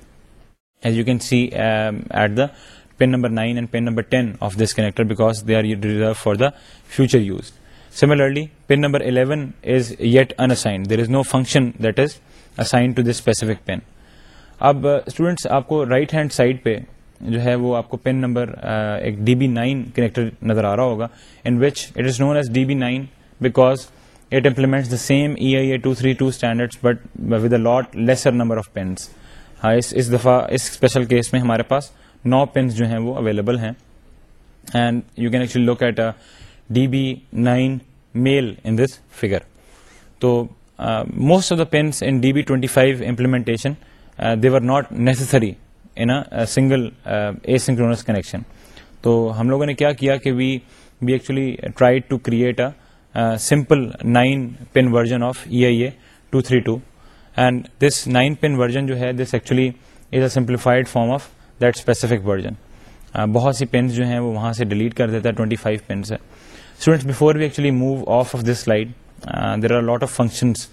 as you can see um, at the pin number nine and pin number ten of this connector because they are reserve for the future use similarly pin number eleven is yet unassigned there is no function that is to this specific pin اب اسٹوڈینٹس uh, آپ کو رائٹ ہینڈ سائڈ پہ جو ہے وہ آپ کو پن نمبر uh, ایک ڈی بی نائن کنیکٹر نظر آ رہا ہوگا in which it is known as D B nine because it implements the same E I A two three two standard but with a lot lesser number of pins ہاں اس دفعہ اس اسپیشل کیس میں ہمارے پاس نو پنس جو ہیں وہ اویلیبل ہیں and you can actually look at D B nine male in this figure تو most of the pins in D B twenty five implementation they are not necessary in single asynchronous connection تو ہم لوگوں نے کیا کیا کہ we we actually try to create a simple nine pin version of E I A two three two and this nine pin version جو ہے this actually is a simplified form of that specific version بہت سی پینس جو ہیں وہ وہاں سے ڈیلیٹ کر دیتا ہے ٹوئنٹی فائیو پینس ہے before we actually move off of this there are lot of functions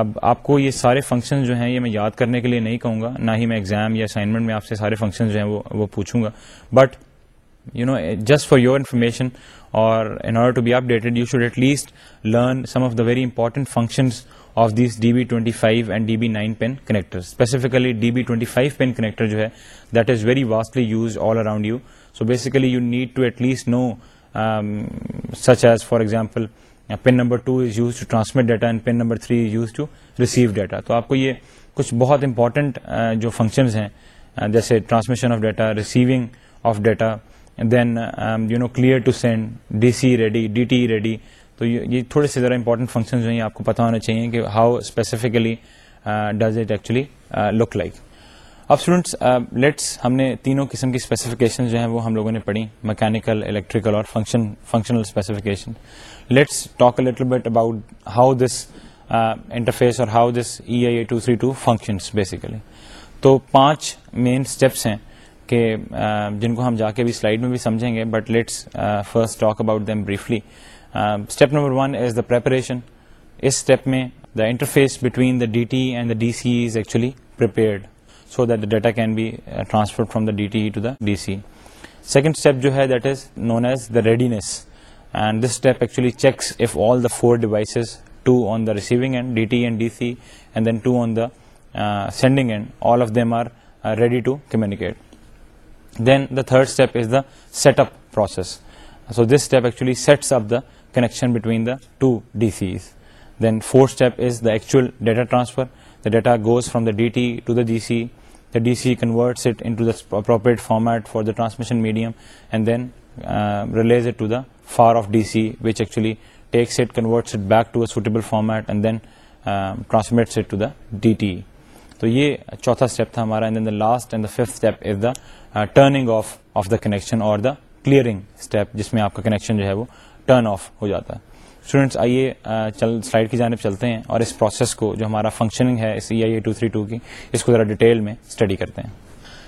اب آپ کو یہ سارے فنکشن جو ہیں یہ میں یاد کرنے کے لیے نہیں کہوں گا نہ ہی میں ایگزام یا اسائنمنٹ میں آپ سے سارے فنکشن جو ہیں وہ پوچھوں گا but you know just for your information اور in order to be updated you should at least learn some of the very important functions of these D B twenty five and D B nine pin connector specifically D B twenty five pin connector جو ہے that is very vastly use all around you so basically you need to at least know such as for example pin number two is use to transmit data and pin number three is use to receive data تو آپ کو یہ کچھ بہت امپارٹنٹ جو فنکشنز ہیں جیسے transmission of data receiving of data then you know clear to send D C ready D T ready تو یہ تھوڑے سے ذرا امپورٹنٹ فنکشن جو ہیں آپ کو پتا ہونا چاہیے کہ how specifically does it actually look like اب اسٹوڈنٹس لیٹس uh, ہم نے تینوں قسم کی اسپیسیفکیشن جو ہیں وہ ہم لوگوں نے پڑھی مکینکل الیکٹریکل اور function functional specification let's talk little bit about how this interface اور how this E A two three two functions basically تو پانچ مین اسٹیپس ہیں کہ uh, جن کو ہم جا کے بھی سلائڈ میں بھی سمجھیں گے but let's first talk about them briefly step number one is the preparation اس اسٹیپ میں the interface between the D T and the D C is actually prepared so that the data can be transfer from the D T to the D C second step جو ہے that is known as the readiness and this step actually checks if all the four devices to on the receiving end D T and D C and then to on the sending end all of them are ready to communicate then the third step is the set up process so this step actually sets up the to D C then فورٹل تھا ہمارا last and step is the turning off of the connection اور ٹرن آف ہو جاتا ہے اسٹوڈینٹس آئیے چل سلائڈ کی جانب چلتے ہیں اور اس پروسیس کو جو ہمارا فنکشننگ ہے اس E I two three two کی اس کو ذرا ڈیٹیل میں اسٹڈی کرتے ہیں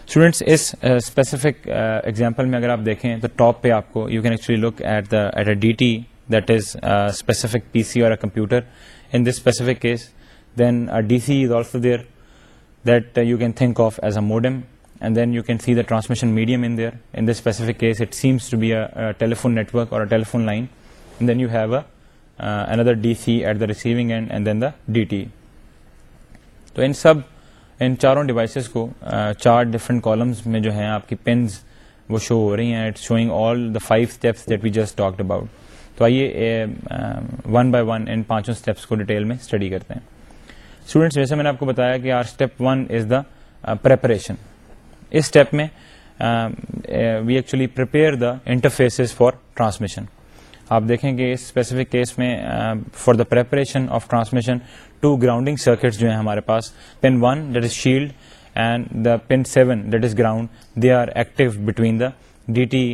اسٹوڈینٹس اس اسپیسیفک ایگزامپل میں اگر آپ دیکھیں تو ٹاپ پہ آپ کو you can actually look at the at a D T that is specific P C اور computer in this specific case then D C is also there that you can think of as a modem and then you can see the transmission medium in there in this specific case it seems to be a telephone network اور telephone line then the D T تو ان سب ان چاروں ڈیوائسز کو چار ڈفرنٹ کالمس میں جو ہیں آپ کی پینس وہ شو ہو رہی ہیں تو آئیے ون بائی ون ان پانچوں کو ڈیٹیل میں اسٹڈی کرتے ہیں اسٹوڈینٹس جیسے میں نے آپ کو بتایا کہ اس اسٹیپ میں we actually prepare the interfaces for transmission آپ دیکھیں کہ اس اسپیسیفک کیس میں for the preparation of transmission to grounding circuits جو ہیں ہمارے پاس pin one that is shield and the pin seven that is ground they are active between the D T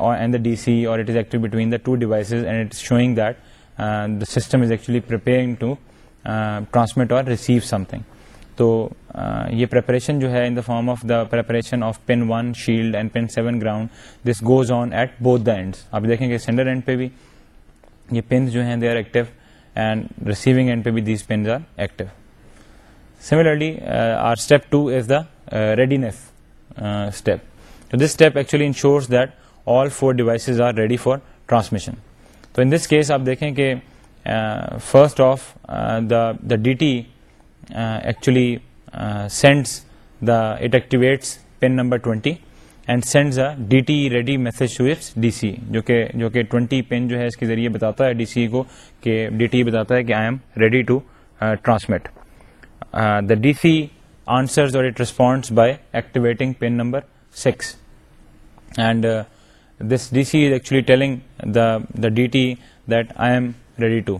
and the D C اور it is active between the two devices and it is showing that the system is actually preparing to transmit اور ریسیو سم تھنگ تو یہ پریپریشن جو ہے in the form of the preparation of pin one shield and pin seven ground this goes on at both the end آپ دیکھیں کہ سینڈر اینڈ پہ بھی یہ پنز جو ہیں they are active and receiving end پہ بھی these pins are are active similarly step two is the readiness step تو this step actually that all four devices are ready for transmission تو ان دس کیس آپ دیکھیں کہ first of the the D T actually sends the it activates pin number twenty and sends a D T ready message to its D C جو کہ جو کہ ٹوینٹی پن جو ہے اس کے ذریعے بتاتا ہے ڈی سی کو کہ ڈی ٹی بتاتا ہے کہ I am ready to transmit the D C answers اور it responds by activating pin number six and this D C is actually telling the the D T that I am ready to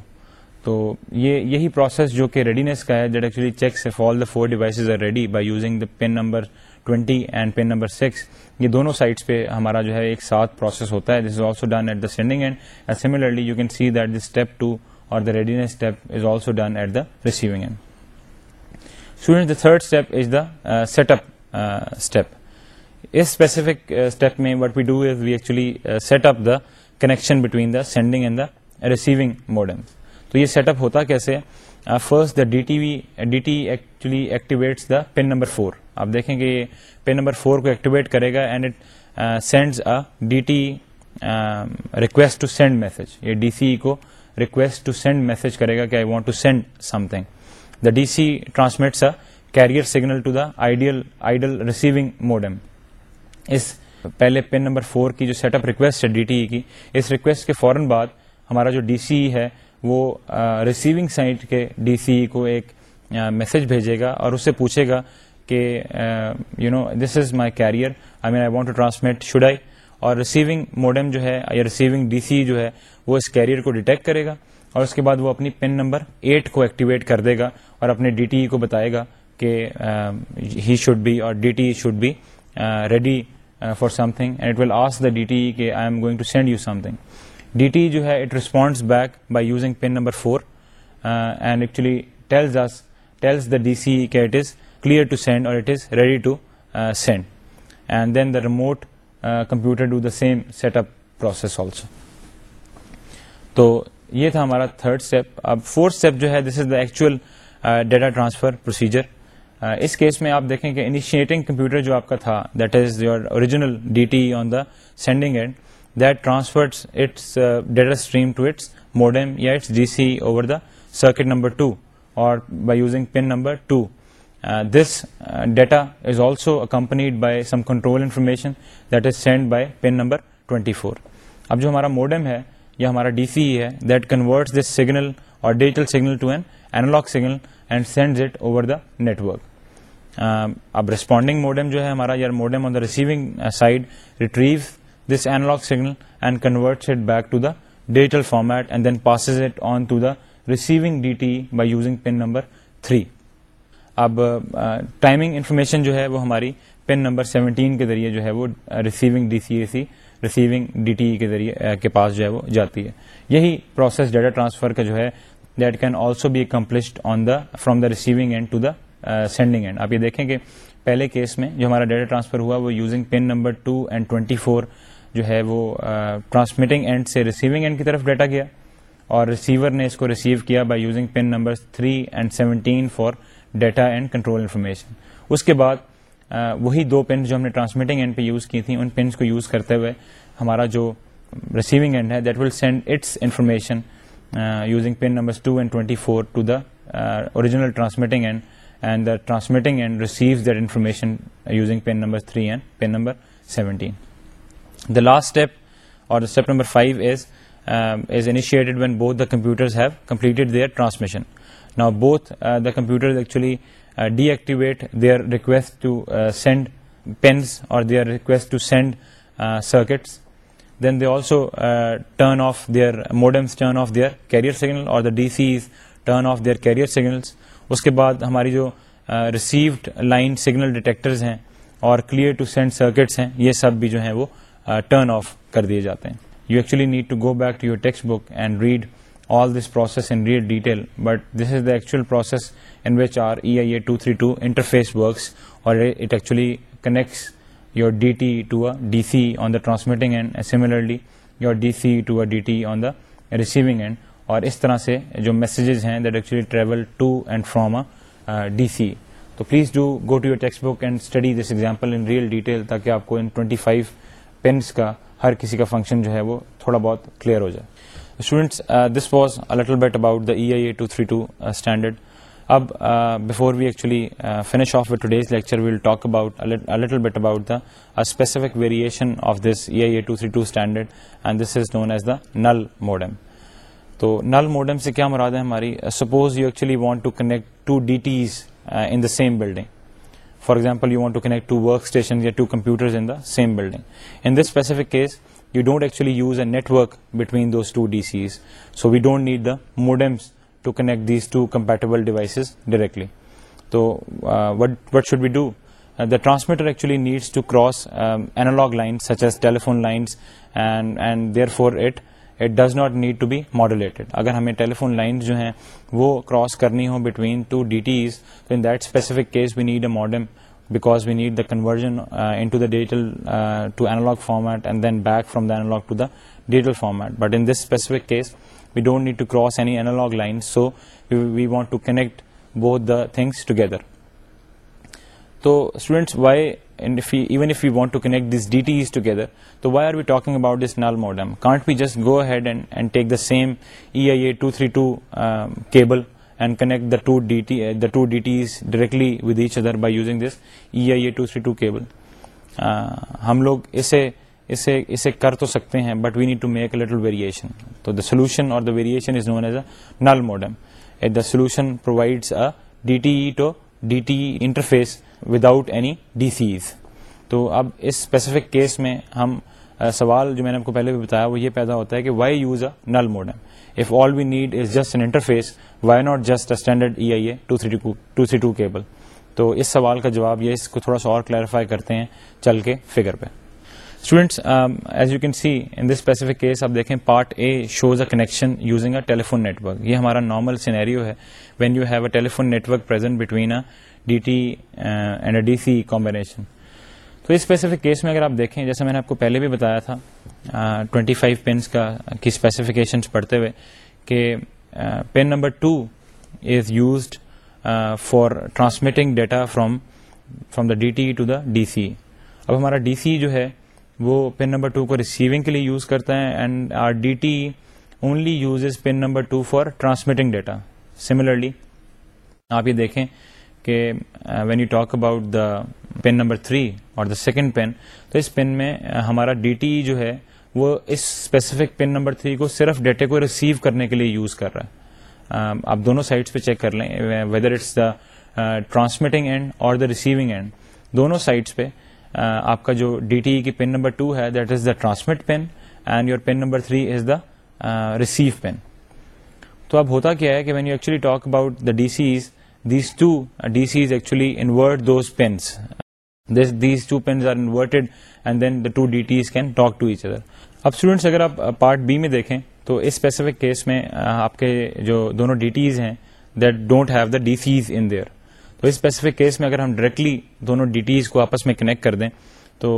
تو یہ یہی پروسیس جو کہ ریڈینس کا ہے that actually checks if all the four devices are ready by using the pin number twenty and pin number six یہ دونوں سائٹس پہ ہمارا جو ہے ایک ساتھ پروسیس ہوتا ہے this is also done at the sending end and similarly you can see that this step two اور the readiness step is also done at the receiving end student the third step is the set up step اس اسپیسیفک اسٹیپ uh, میں what we do is we actually set up the connection between the sending and the receiving modems تو یہ سیٹ اپ ہوتا کیسے first the D D T T we actually activate the pin number four آپ دیکھیں کہ یہ پن نمبر فور کو ایکٹیویٹ کرے گا and it sends a D T request to send message یہ ڈی سی کو ریکویسٹ ٹو سینڈ میسج کرے گا کہ I want to send something the D C a carrier signal to the ideal receiving modem اس پہلے پن نمبر فور کی جو سیٹ اپ ریکویسٹ ہے ڈی ٹی ای کی اس ریکویسٹ کے فوراً بعد ہمارا جو ڈی سی ہے وہ ریسیونگ سائٹ کے ڈی سی کو ایک میسج بھیجے گا اور اس سے پوچھے گا کہ you know this is my carrier I mean I want to transmit should I اور ریسیونگ موڈم جو ہے یا ریسیونگ ڈی سی جو ہے وہ اس کیریئر کو ڈیٹیکٹ کرے گا اور اس کے بعد وہ اپنی پن نمبر ایٹ کو ایکٹیویٹ کر دے گا اور اپنے ڈی ٹی e کو بتائے گا کہ ہی شوڈ بی اور D T should be ready for something and it will ask the D T کہ I am going to send you something D T جو ہے it responds back by using pin number four and actually tells tells the D C کہ it is clear to send اور it is ready to send and then the remote computer do the same set up process also تو یہ تھا ہمارا تھرڈ اسٹیپ اب فورتھ اسٹیپ جو ہے this is the actual data transfer procedure اس کیس میں آپ دیکھیں کہ انیشیٹنگ کمپیوٹر جو آپ کا تھا that is your original D T on the sending end that transfer the circuit number by using pin number is also accompanied by some control information that is send by pin number twenty four اب جو ہمارا موڈیم ہے یا ہمارا ڈی سی ای ہے دیٹ کنورٹ دس سگنل اور digital signal to an analog signal and sends it over the network اب رسپونڈنگ موڈیم جو ہے ہمارا یار modem on the receiving side retrieve signal and converts جو ہے وہ ہماری پن نمبر کے ذریعے جو ہے وہ جاتی ہے یہی پروسیس ڈیٹا ٹرانسفر کا جو ہے that can also be accomplished on the from the receiving to the sending end آپ یہ دیکھیں کہ پہلے کیس میں جو ہمارا ڈیٹا ٹرانسفر ہوا وہ using pin number two and twenty four جو ہے وہ ٹرانسمیٹنگ اینڈ سے ریسیونگ اینڈ کی طرف ڈیٹا گیا اور ریسیور نے اس کو ریسیو کیا by using pin number 3 and 17 for data and control information اس کے بعد وہی دو پن جو ہم نے ٹرانسمیٹنگ اینڈ پہ یوز کی تھیں ان پنس کو یوز کرتے ہوئے ہمارا جو ریسیونگ اینڈ ہے that will send its information using pin number 2 and 24 four to the original transmitting end and the transmitting end receive that information using pin number 3 and pin number 17 the last step اور step number five is is initiated when both the computers have completed their transmission نا both the actually deactivate their request to send pins اور their request to send circuits then they also turn off their modems turn off their carrier signal اور the D C turn off their carrier signals اس کے بعد ہماری جو ریسیوڈ لائن سگنل ڈیٹیکٹرز ہیں اور کلیئر ٹو سینڈ سرکٹس ہیں یہ سب بھی جو ہیں وہ ٹرن آف کر دیے جاتے ہیں you actually need to go back to your textbook and read all this process in real detail but this is the actual process in which are E I A two three two interface works اور it actually connects your D T to a D C on the transmitting end similarly your D C to a D T on the receiving end اور اس طرح سے جو میسیجز ہیں that actually travel to and from a D C تو please do go to your textbook and study this example in real detail تاکہ آپ کو ان فائیو پینس کا ہر کسی کا فنکشن جو ہے وہ تھوڑا بہت کلیئر ہو جائے students this was little bit about the E I two two three standard اب before we actually finish off lecture we'll talk about about little bit the specific variation of this E I two two three standard and this is known as the null null modem تو موڈم سے کیا مراد ہے ہماری suppose you actually want to connect to D Ts in the same building For example, you want to connect two workstations or two computers in the same building. In this specific case, you don't actually use a network between those two DCs, so we don't need the modems to connect these two compatible devices directly. So uh, what should we do? Uh, the transmitter actually needs to cross um, analog lines such as telephone lines, and therefore it it does not need to be modulated اگر ہمیں ٹیلیفون لائن جو ہیں وہ کراس کرنی ہو بٹوین ٹو ڈی ٹیز تو in that specific case we need a modem because we need the conversion into the digital to format and then back from the analogue to the digital format but in this specific case we don't need to cross any analogue line so we want to connect both the things together تو students why even if you want to connect this D T as together تو why are we talking about this null modem can't be just go ahead and and take the same E I A two three two cable and connect the to D T the to D T as directly with each other by using this E I A two three two cable ہم لوگ اسے اسے اسے کر تو سکتے ہیں but we need to make a little variation تو دا سولوشن اور the variation is known as a null modem the solution provides a D T E to D T interface without any D Cs تو اب اس اسپیسیفک کیس میں ہم سوال جو میں نے آپ کو پہلے بھی بتایا وہ یہ پیدا ہوتا ہے کہ why use a null modem if all we need is just an interface why not just a standard E I A two two three cable تو اس سوال کا جواب یہ اس کو تھوڑا سا اور کلیریفائی کرتے ہیں چل کے فگر پہ students as you can see in this specific case آپ دیکھیں part A shows a connection using a telephone network یہ ہمارا نارمل سینیریو ہے when you have a telephone network present between a D T and D C combination تو اس اسپیسیفک کیس میں اگر آپ دیکھیں جیسے میں نے آپ کو پہلے بھی بتایا تھا ٹوینٹی فائیو پینس کا کی اسپیسیفکیشن پڑھتے ہوئے کہ pin number two is used for transmitting data from from the D T to the D C اب ہمارا ڈی سی جو ہے وہ پن نمبر ٹو کو ریسیونگ کے لیے یوز کرتا ہے and are D T only use is pin number two for transmitting data similarly آپ یہ دیکھیں کہ when you talk about the pin number three اور دا سیکنڈ پین تو اس پن میں uh, ہمارا ڈی ٹی جو ہے وہ اس اسپیسیفک پن نمبر تھری کو صرف ڈیٹے کو ریسیو کرنے کے لیے یوز کر رہا ہے um, آپ دونوں سائٹس پہ چیک کر لیں whether it's the transmitting end اور دا ریسیونگ اینڈ دونوں سائٹس پہ uh, آپ کا جو ڈی ٹی کی پن نمبر ٹو ہے that is the transmit pin and your pin number three is the receive pin تو اب ہوتا کیا ہے کہ when you actually talk about the D Cs these two D C actually invert those pins these two pins are inverted and then the two deities can talk to each other اب اسٹوڈینٹس اگر آپ پارٹ بی میں دیکھیں تو اس اسپیسیفک کیس میں آپ کے جو دونوں ڈی ٹیز ہیں that don't have the D Cs in there تو اس اسپیسیفک کیس میں اگر ہم ڈائریکٹلی دونوں ڈی ٹیز کو آپس میں کنیکٹ کر دیں تو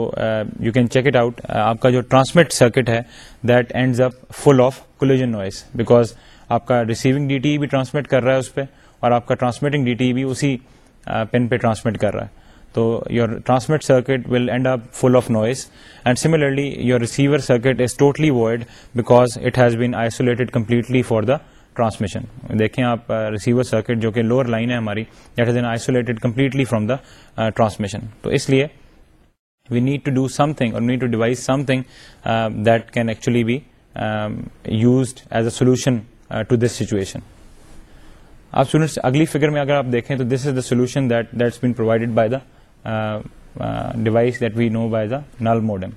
you can check it out آپ کا جو ٹرانسمٹ سرکٹ ہے that ends up full of collision noise because آپ کا ریسیونگ ڈی ٹی بھی ٹرانسمٹ کر رہا ہے اس پہ اور آپ کا ٹرانسمیٹنگ ڈی ٹی بھی اسی پن پہ ٹرانسمٹ کر رہا ہے تو your transmit circuit will end up full of noise and similarly your receiver circuit is totally void because it has been isolated completely for the transmission دیکھیں آپ ریسیور سرکٹ جو کہ لوور لائن ہے ہماری that has N isolated completely from the transmission تو اس لیے we need to do something اور need to devise something that can actually be used as a solution to this situation آپ اسٹوڈینٹس اگلی فگر میں اگر آپ دیکھیں تو this is the solution that that's been provided by the device that we know by the null modem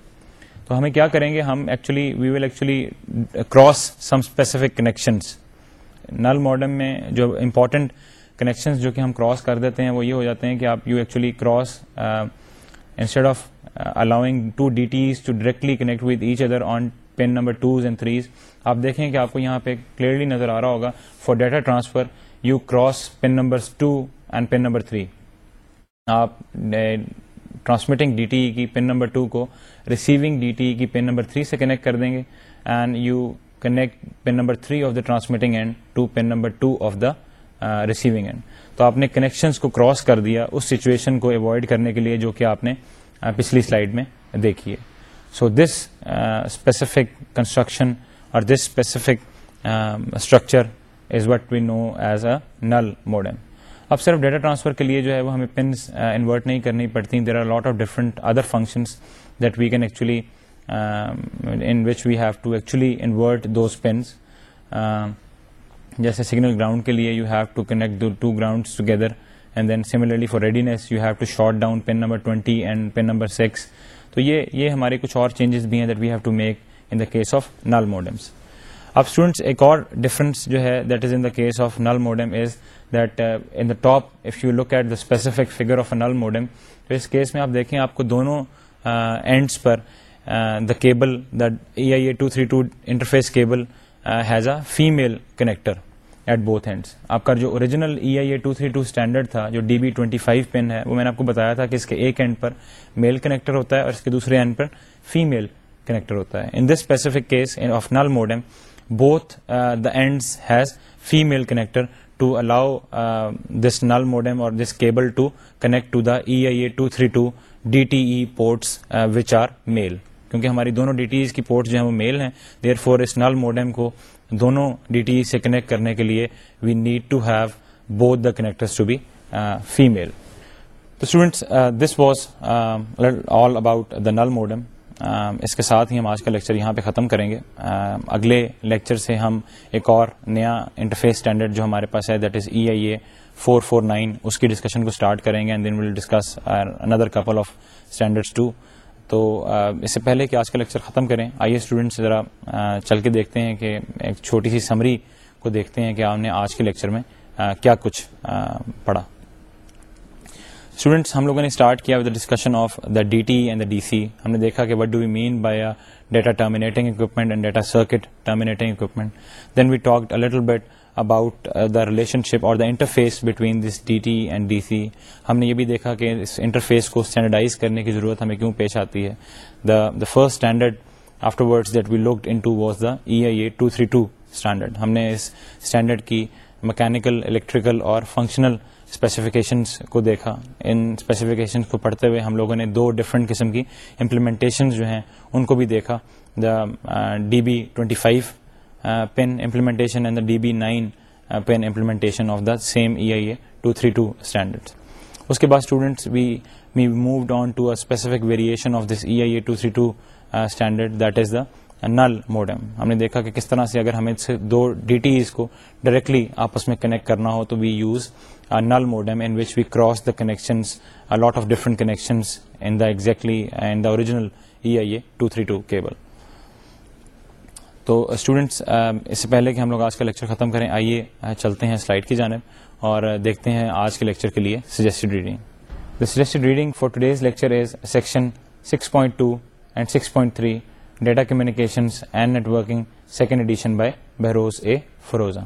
تو ہمیں کیا کریں گے ہم actually we will actually cross some specific connections null modem میں جو امپورٹنٹ کنیکشنس جو کہ ہم کراس کر دیتے ہیں وہ یہ ہو جاتے ہیں کہ آپ you actually cross instead of allowing two D Ts to directly connect with each other on pin number twos and threes آپ دیکھیں کہ آپ کو یہاں پہ کلیئرلی نظر آ رہا ہوگا for data transfer you cross pin number two and pin number three آپ ٹرانسمٹنگ ڈی ٹی ای کی پن نمبر ٹو کو ریسیونگ ڈی ٹی ای کی پن نمبر تھری سے کنیکٹ کر دیں گے and you connect pin number three of the transmitting end to pin number two of the receiving end تو آپ نے کنیکشن کو کراس کر دیا اس سچویشن کو اوائڈ کرنے کے لیے جو کہ آپ نے uh, پچھلی سلائڈ میں دیکھی ہے سو دس اسپیسیفک کنسٹرکشن اور this specific structure is what we know as a null modem اب صرف ڈیٹا ٹرانسفر کے لیے جو ہے وہ ہمیں پنس انورٹ uh, نہیں کرنی پڑتی there are lot of different other functions that we can actually in which we have to actually invert those pins جیسے سگنل گراؤنڈ کے لیے you have to connect two grounds together and then similarly for ready you have to short down pin number twenty and pin number six تو یہ یہ ہمارے کچھ اور چینجز بھی ہیں that we have to make in the case of null modems اب اسٹوڈینٹس ایک اور ڈفرنس جو ہے that is in case of null modem is that in the top if you look at the specific figure of a null modem تو اس کیس میں آپ دیکھیں آپ کو دونوں اینڈس uh, پر the cable the E I A two three two interface cable has a female connector at both hands آپ کا جو original E I A two three two standard تھا جو D B twenty five pin ہے وہ میں نے آپ کو بتایا تھا کہ اس کے ایک اینڈ پر میل کنیکٹر ہوتا ہے اور اس کے دوسرے اینڈ پر فیمیل کنیکٹر ہوتا ہے in this specific case of null modem both the uh, the has has female connector to allow this null null اور this cable to connect to the E I A two three two D T E ports which are male کیونکہ ہماری دونوں ڈی ٹی ایز کی پورٹس جو ہیں وہ میل ہیں دیر فور اس نل موڈم کو دونوں ڈی ٹی ای سے کنیکٹ کرنے کے لیے we need to have both the connectors to be female تو students this was all about the null modem اس کے ساتھ ہی ہم آج کا لیکچر یہاں پہ ختم کریں گے اگلے لیکچر سے ہم ایک اور نیا انٹرفیس اسٹینڈرڈ جو ہمارے پاس ہے that is E I A four four nine اس کی ڈسکشن کو اسٹارٹ کریں گے and then will discuss another couple of standard to تو اس سے پہلے کہ آج کا لیکچر ختم کریں آئی اے اسٹوڈنٹس ذرا چل کے دیکھتے ہیں کہ ایک چھوٹی سی سمری کو دیکھتے ہیں کہ آپ نے آج کے لیکچر میں کیا کچھ پڑھا اسٹوڈینٹس ہم لوگوں نے اسٹارٹ کیا with discussion of the D T and the D C ہم نے دیکھا کہ what do we mean by data terminating equipment and data circuit terminating equipment then we talk little bit about the relationship اور the interface between this D T and D C ہم نے یہ بھی دیکھا کہ اس انٹرفیس کو اسٹینڈرڈائز کرنے کی ضرورت ہمیں کیوں پیش آتی ہے the the first standard afterward that we look was the E I A two three two standard ہم نے اس اسٹینڈرڈ کی مکینکل الیکٹریکل اور فنکشنل اسپیسیفکیشنس کو دیکھا ان اسپیسیفیکیشنس کو پڑھتے ہوئے ہم لوگوں نے دو ڈفرینٹ قسم کی امپلیمنٹیشنز جو ہیں ان کو بھی دیکھا the D B twenty five pin implementation and the D B nine pin implementation of the same E I A two three two standard اس کے بعد students we we moved on to a specific variation of this E I A two three two standard that is the null modem ہم نے دیکھا کہ کس طرح سے اگر ہمیں دو ڈی ٹی ایز کو ڈائریکٹلی آپس میں کنیکٹ کرنا ہو تو we use null modem in which we cross the lot of different in the the exactly original E I A two two three cable تو اسٹوڈنٹس um, اس سے پہلے کہ ہم لوگ آج کا لیکچر ختم کریں آئیے چلتے ہیں سلائڈ کی جانب اور دیکھتے ہیں آج کے لیکچر کے لیے suggested reading the suggested reading for today's lecture is section six point two and six point three data communication and working second edition by Behrouz A Forouzan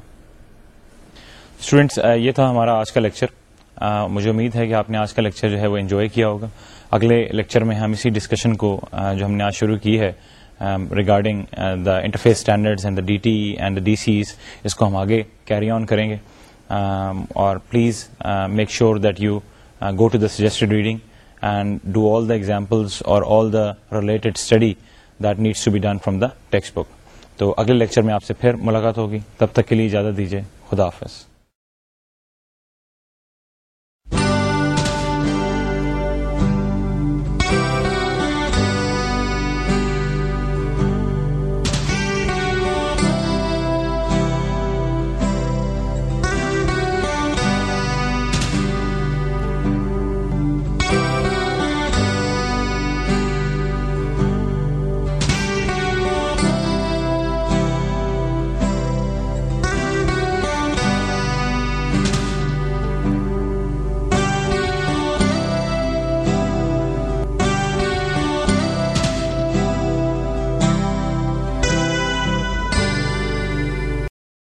students یہ تھا ہمارا آج کا لیکچر مجھے امید ہے کہ آپ نے آج کا لیکچر جو ہے وہ انجوائے کیا ہوگا اگلے لیکچر میں ہم اسی ڈسکشن کو جو ہم نے آج شروع کی ہے regarding the interface and the D T and the D Cs اس کو ہم آگے کیری آن کریں گے اور please make sure that you go to the suggested reading and do all the examples اور all the related study that needs to be done from the text book تو اگلے لیکچر میں آپ سے پھر ملاقات ہوگی تب تک کے لیے اجازت دیجیے خدا حافظ